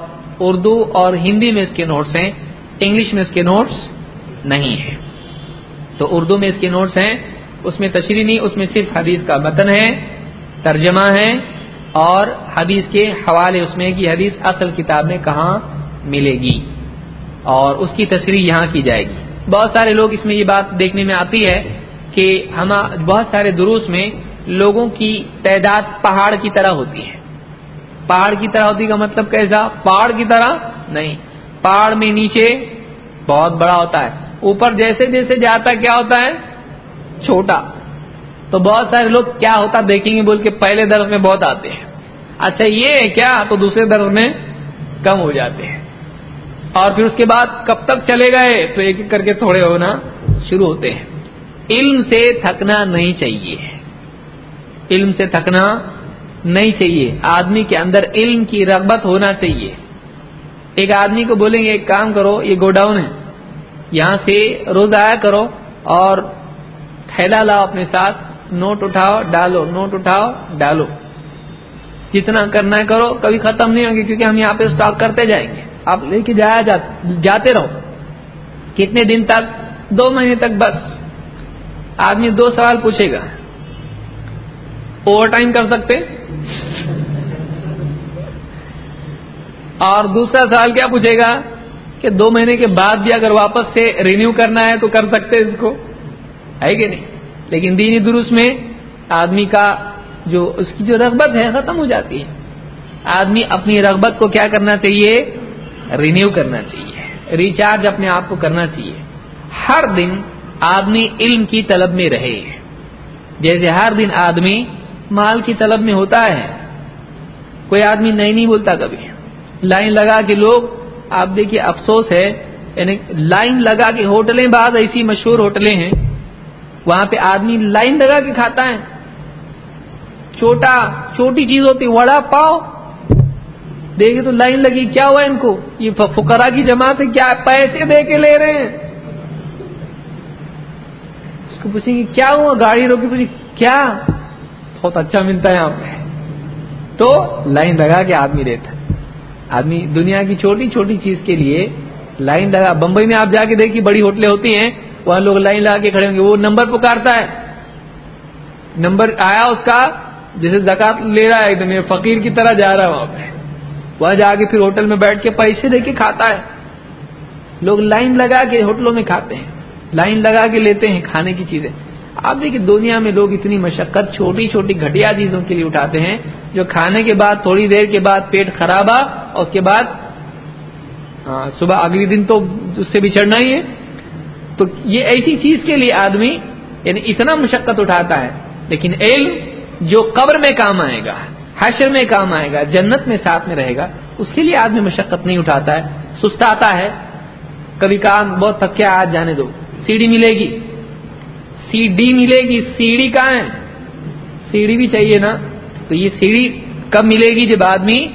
اردو اور ہندی میں اس کے نوٹس ہیں۔ انگلش میں اس کے نوٹس نہیں ہیں۔ تو اردو میں اس کے نوٹس ہیں۔ اس میں تشریح نہیں، اس میں صرف حدیث کا متن ہے، ترجمہ ہے، اور حدیث کے حوالے اس میں کہ حدیث اصل کتاب میں کہاں ملے گی، اور اس کی تشریح یہاں کی جائے گی۔ بہت سارے لوگ اس میں یہ بات دیکھنے میں آتی ہے کہ ہم بہت سارے دروس میں لوگوں کی تعداد پہاڑ کی طرح ہوتی ہے۔ پہاڑ کی طرح ہوتی کا مطلب کیسا؟ پہاڑ کی طرح نہیں۔ پہاڑ میں نیچے بہت بڑا ہوتا ہے۔ اوپر جیسے جیسے جاتا کیا ہوتا ہے؟ چھوٹا۔ تو بہت سارے لوگ کیا ہوتا دیکھیں گے بول کے پہلے درس میں بہت آتے ہیں۔ اچھا یہ ہے کیا؟ تو دوسرے درس میں کم ہو جاتے ہیں۔ اور پھر اس کے بعد کب تک چلے گئے؟ تو ایک ایک کر کے تھوڑے ہونا شروع ہوتے ہیں۔ علم سے تھکنا نہیں چاہیے۔ علم سے تھکنا نہیں چاہیے۔ آدمی کے اندر علم کی رغبت ہونا چاہیے۔ ایک آدمی کو بولیں گے، ایک کام کرو، یہ گو ڈاؤن ہے۔ یہاں سے روز آیا کرو اور تھیلا لاؤ اپنے ساتھ، نوٹ اٹھاؤ، ڈالو، نوٹ اٹھاؤ، ڈالو۔ جتنا کرنا ہے کرو، کبھی ختم نہیں ہوں گے کیونکہ ہم یہاں پہ اسٹاک کرتے جائیں گے۔ آپ لے کے جایا جاتے رہو۔ کتنے دن تک؟ دو مہینے تک بس۔ آدمی دو سوال پوچھے گا۔ اوور ٹائم کر سکتے؟ اور دوسرا سوال کیا پوچھے گا کہ دو مہینے کے بعد بھی اگر واپس سے رینیو کرنا ہے تو کر سکتے اس کو؟ ہے کہ نہیں؟ لیکن دینی درست میں آدمی کا جو اس کی جو رغبت ہے ختم ہو جاتی ہے۔ آدمی اپنی رغبت کو کیا کرنا چاہیے؟ رینیو کرنا چاہیے۔ ریچارج اپنے آپ کو کرنا چاہیے۔ ہر دن آدمی علم کی طلب میں رہے۔ جیسے ہر دن آدمی مال کی طلب میں ہوتا ہے۔ کوئی آدمی نہیں نہیں بولتا کبھی۔ لائن لگا کے لوگ، آپ دیکھیے افسوس ہے یعنی لائن لگا کے ہوٹلیں، بعض ایسی مشہور ہوٹلیں ہیں وہاں پہ آدمی لائن لگا کے کھاتا ہے۔ چھوٹا، چھوٹی چیز ہوتی، وڑا، پاؤ۔ دیکھے تو لائن لگی، کیا ہوا ان کو؟ یہ فکرا کی جماعت ہے، کیا پیسے دے کے لے رہے ہیں؟ اس کو پوچھیں گے، کیا ہوا؟ گاڑی روکی، پوچھیں کیا؟ بہت اچھا ملتا ہے یہاں پہ۔ تو لائن لگا کے آدمی دیتا آدمی دنیا کی چھوٹی چھوٹی چیز کے لیے لائن لگا۔ بمبئی میں آپ جا کے دیکھیے، بڑی ہوٹلیں ہوتی ہیں۔ وہاں لوگ لائن لگا کے کھڑے ہوں گے۔ وہ نمبر پکارتا ہے۔ نمبر آیا اس کا، جیسے زکات لے رہا ہے، ایک دم فقیر کی طرح جا رہا ہے وہاں پہ۔ وہاں جا کے پھر ہوٹل میں بیٹھ کے پیسے دے کے کھاتا ہے۔ لوگ لائن لگا کے ہوٹلوں میں کھاتے ہیں۔ لائن لگا کے لیتے ہیں کھانے کی چیزیں۔ آپ دیکھیے دنیا میں لوگ اتنی مشقت، چھوٹی چھوٹی گھٹیا چیزوں کے لیے اٹھاتے ہیں، جو کھانے کے بعد، تھوڑی دیر کے بعد پیٹ خراب آ اور اس کے بعد ہاں، صبح اگلی دن تو اس سے بچڑنا ہی ہے۔ تو یہ ایسی چیز کے لیے آدمی یعنی اتنا مشقت اٹھاتا ہے، لیکن علم جو قبر میں کام آئے گا، حشر میں کام آئے گا، جنت میں ساتھ میں رہے گا، اس کے لیے آدمی مشقت نہیں اٹھاتا ہے، سستاتا ہے۔ کبھی کام بہت تھکیا آج جانے دو۔ سیڑھی ملے گی۔ سی ڈی ملے گی۔ سیڑھی کہاں ہے؟ سیڑھی بھی چاہیے نا۔ تو یہ سیڑھی کب ملے گی جب آدمی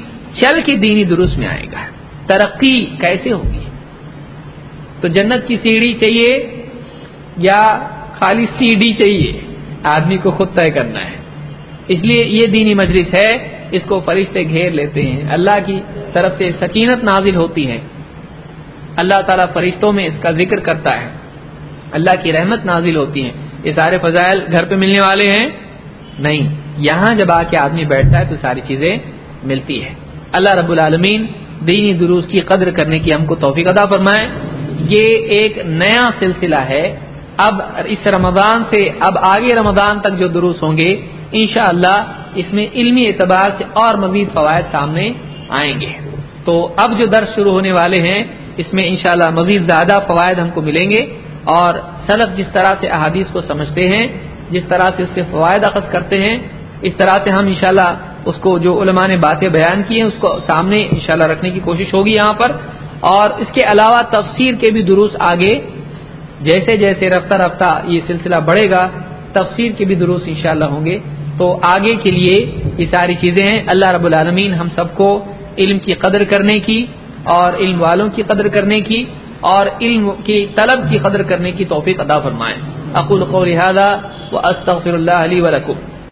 چل کے دینی درست میں آئے گا؟ ترقی کیسے ہوگی؟ تو جنت کی سیڑھی چاہیے یا خالی سی ڈی چاہیے؟ آدمی کو خود طے کرنا ہے۔ اس لیے یہ دینی مجلس ہے، اس کو فرشتے گھیر لیتے ہیں۔ اللہ کی طرف سے سکینت نازل ہوتی ہے۔ اللہ تعالیٰ فرشتوں میں اس کا ذکر کرتا ہے۔ اللہ کی رحمت نازل ہوتی ہے۔ یہ سارے فضائل گھر پہ ملنے والے ہیں؟ نہیں۔ یہاں جب آ کے آدمی بیٹھتا ہے تو ساری چیزیں ملتی ہے اللہ رب العالمین دینی دروس کی قدر کرنے کی ہم کو توفیق ادا فرمائے۔ یہ ایک نیا سلسلہ ہے۔ اب اس رمضان سے اب آگے رمضان تک جو دروس ہوں گے، انشاءاللہ اس میں علمی اعتبار سے اور مزید فوائد سامنے آئیں گے۔ تو اب جو درس شروع ہونے والے ہیں، اس میں انشاءاللہ مزید زیادہ فوائد ہم کو ملیں گے۔ اور سلف جس طرح سے احادیث کو سمجھتے ہیں، جس طرح سے اس سے فوائد اخذ کرتے ہیں، اس طرح سے ہم انشاءاللہ اس کو جو علماء نے باتیں بیان کی ہیں، اس کو سامنے انشاءاللہ رکھنے کی کوشش ہوگی یہاں پر۔ اور اس کے علاوہ تفسیر کے بھی دروس آگے۔ جیسے جیسے رفتہ رفتہ یہ سلسلہ بڑھے گا، تفسیر کے بھی دروس انشاءاللہ ہوں گے۔ تو آگے کے لیے یہ ساری چیزیں ہیں۔ اللہ رب العالمین ہم سب کو علم کی قدر کرنے کی اور علم والوں کی قدر کرنے کی اور علم کی طلب کی قدر کرنے کی توفیق ادا فرمائیں اقول قول هذا واستغفر الله لي ولكم۔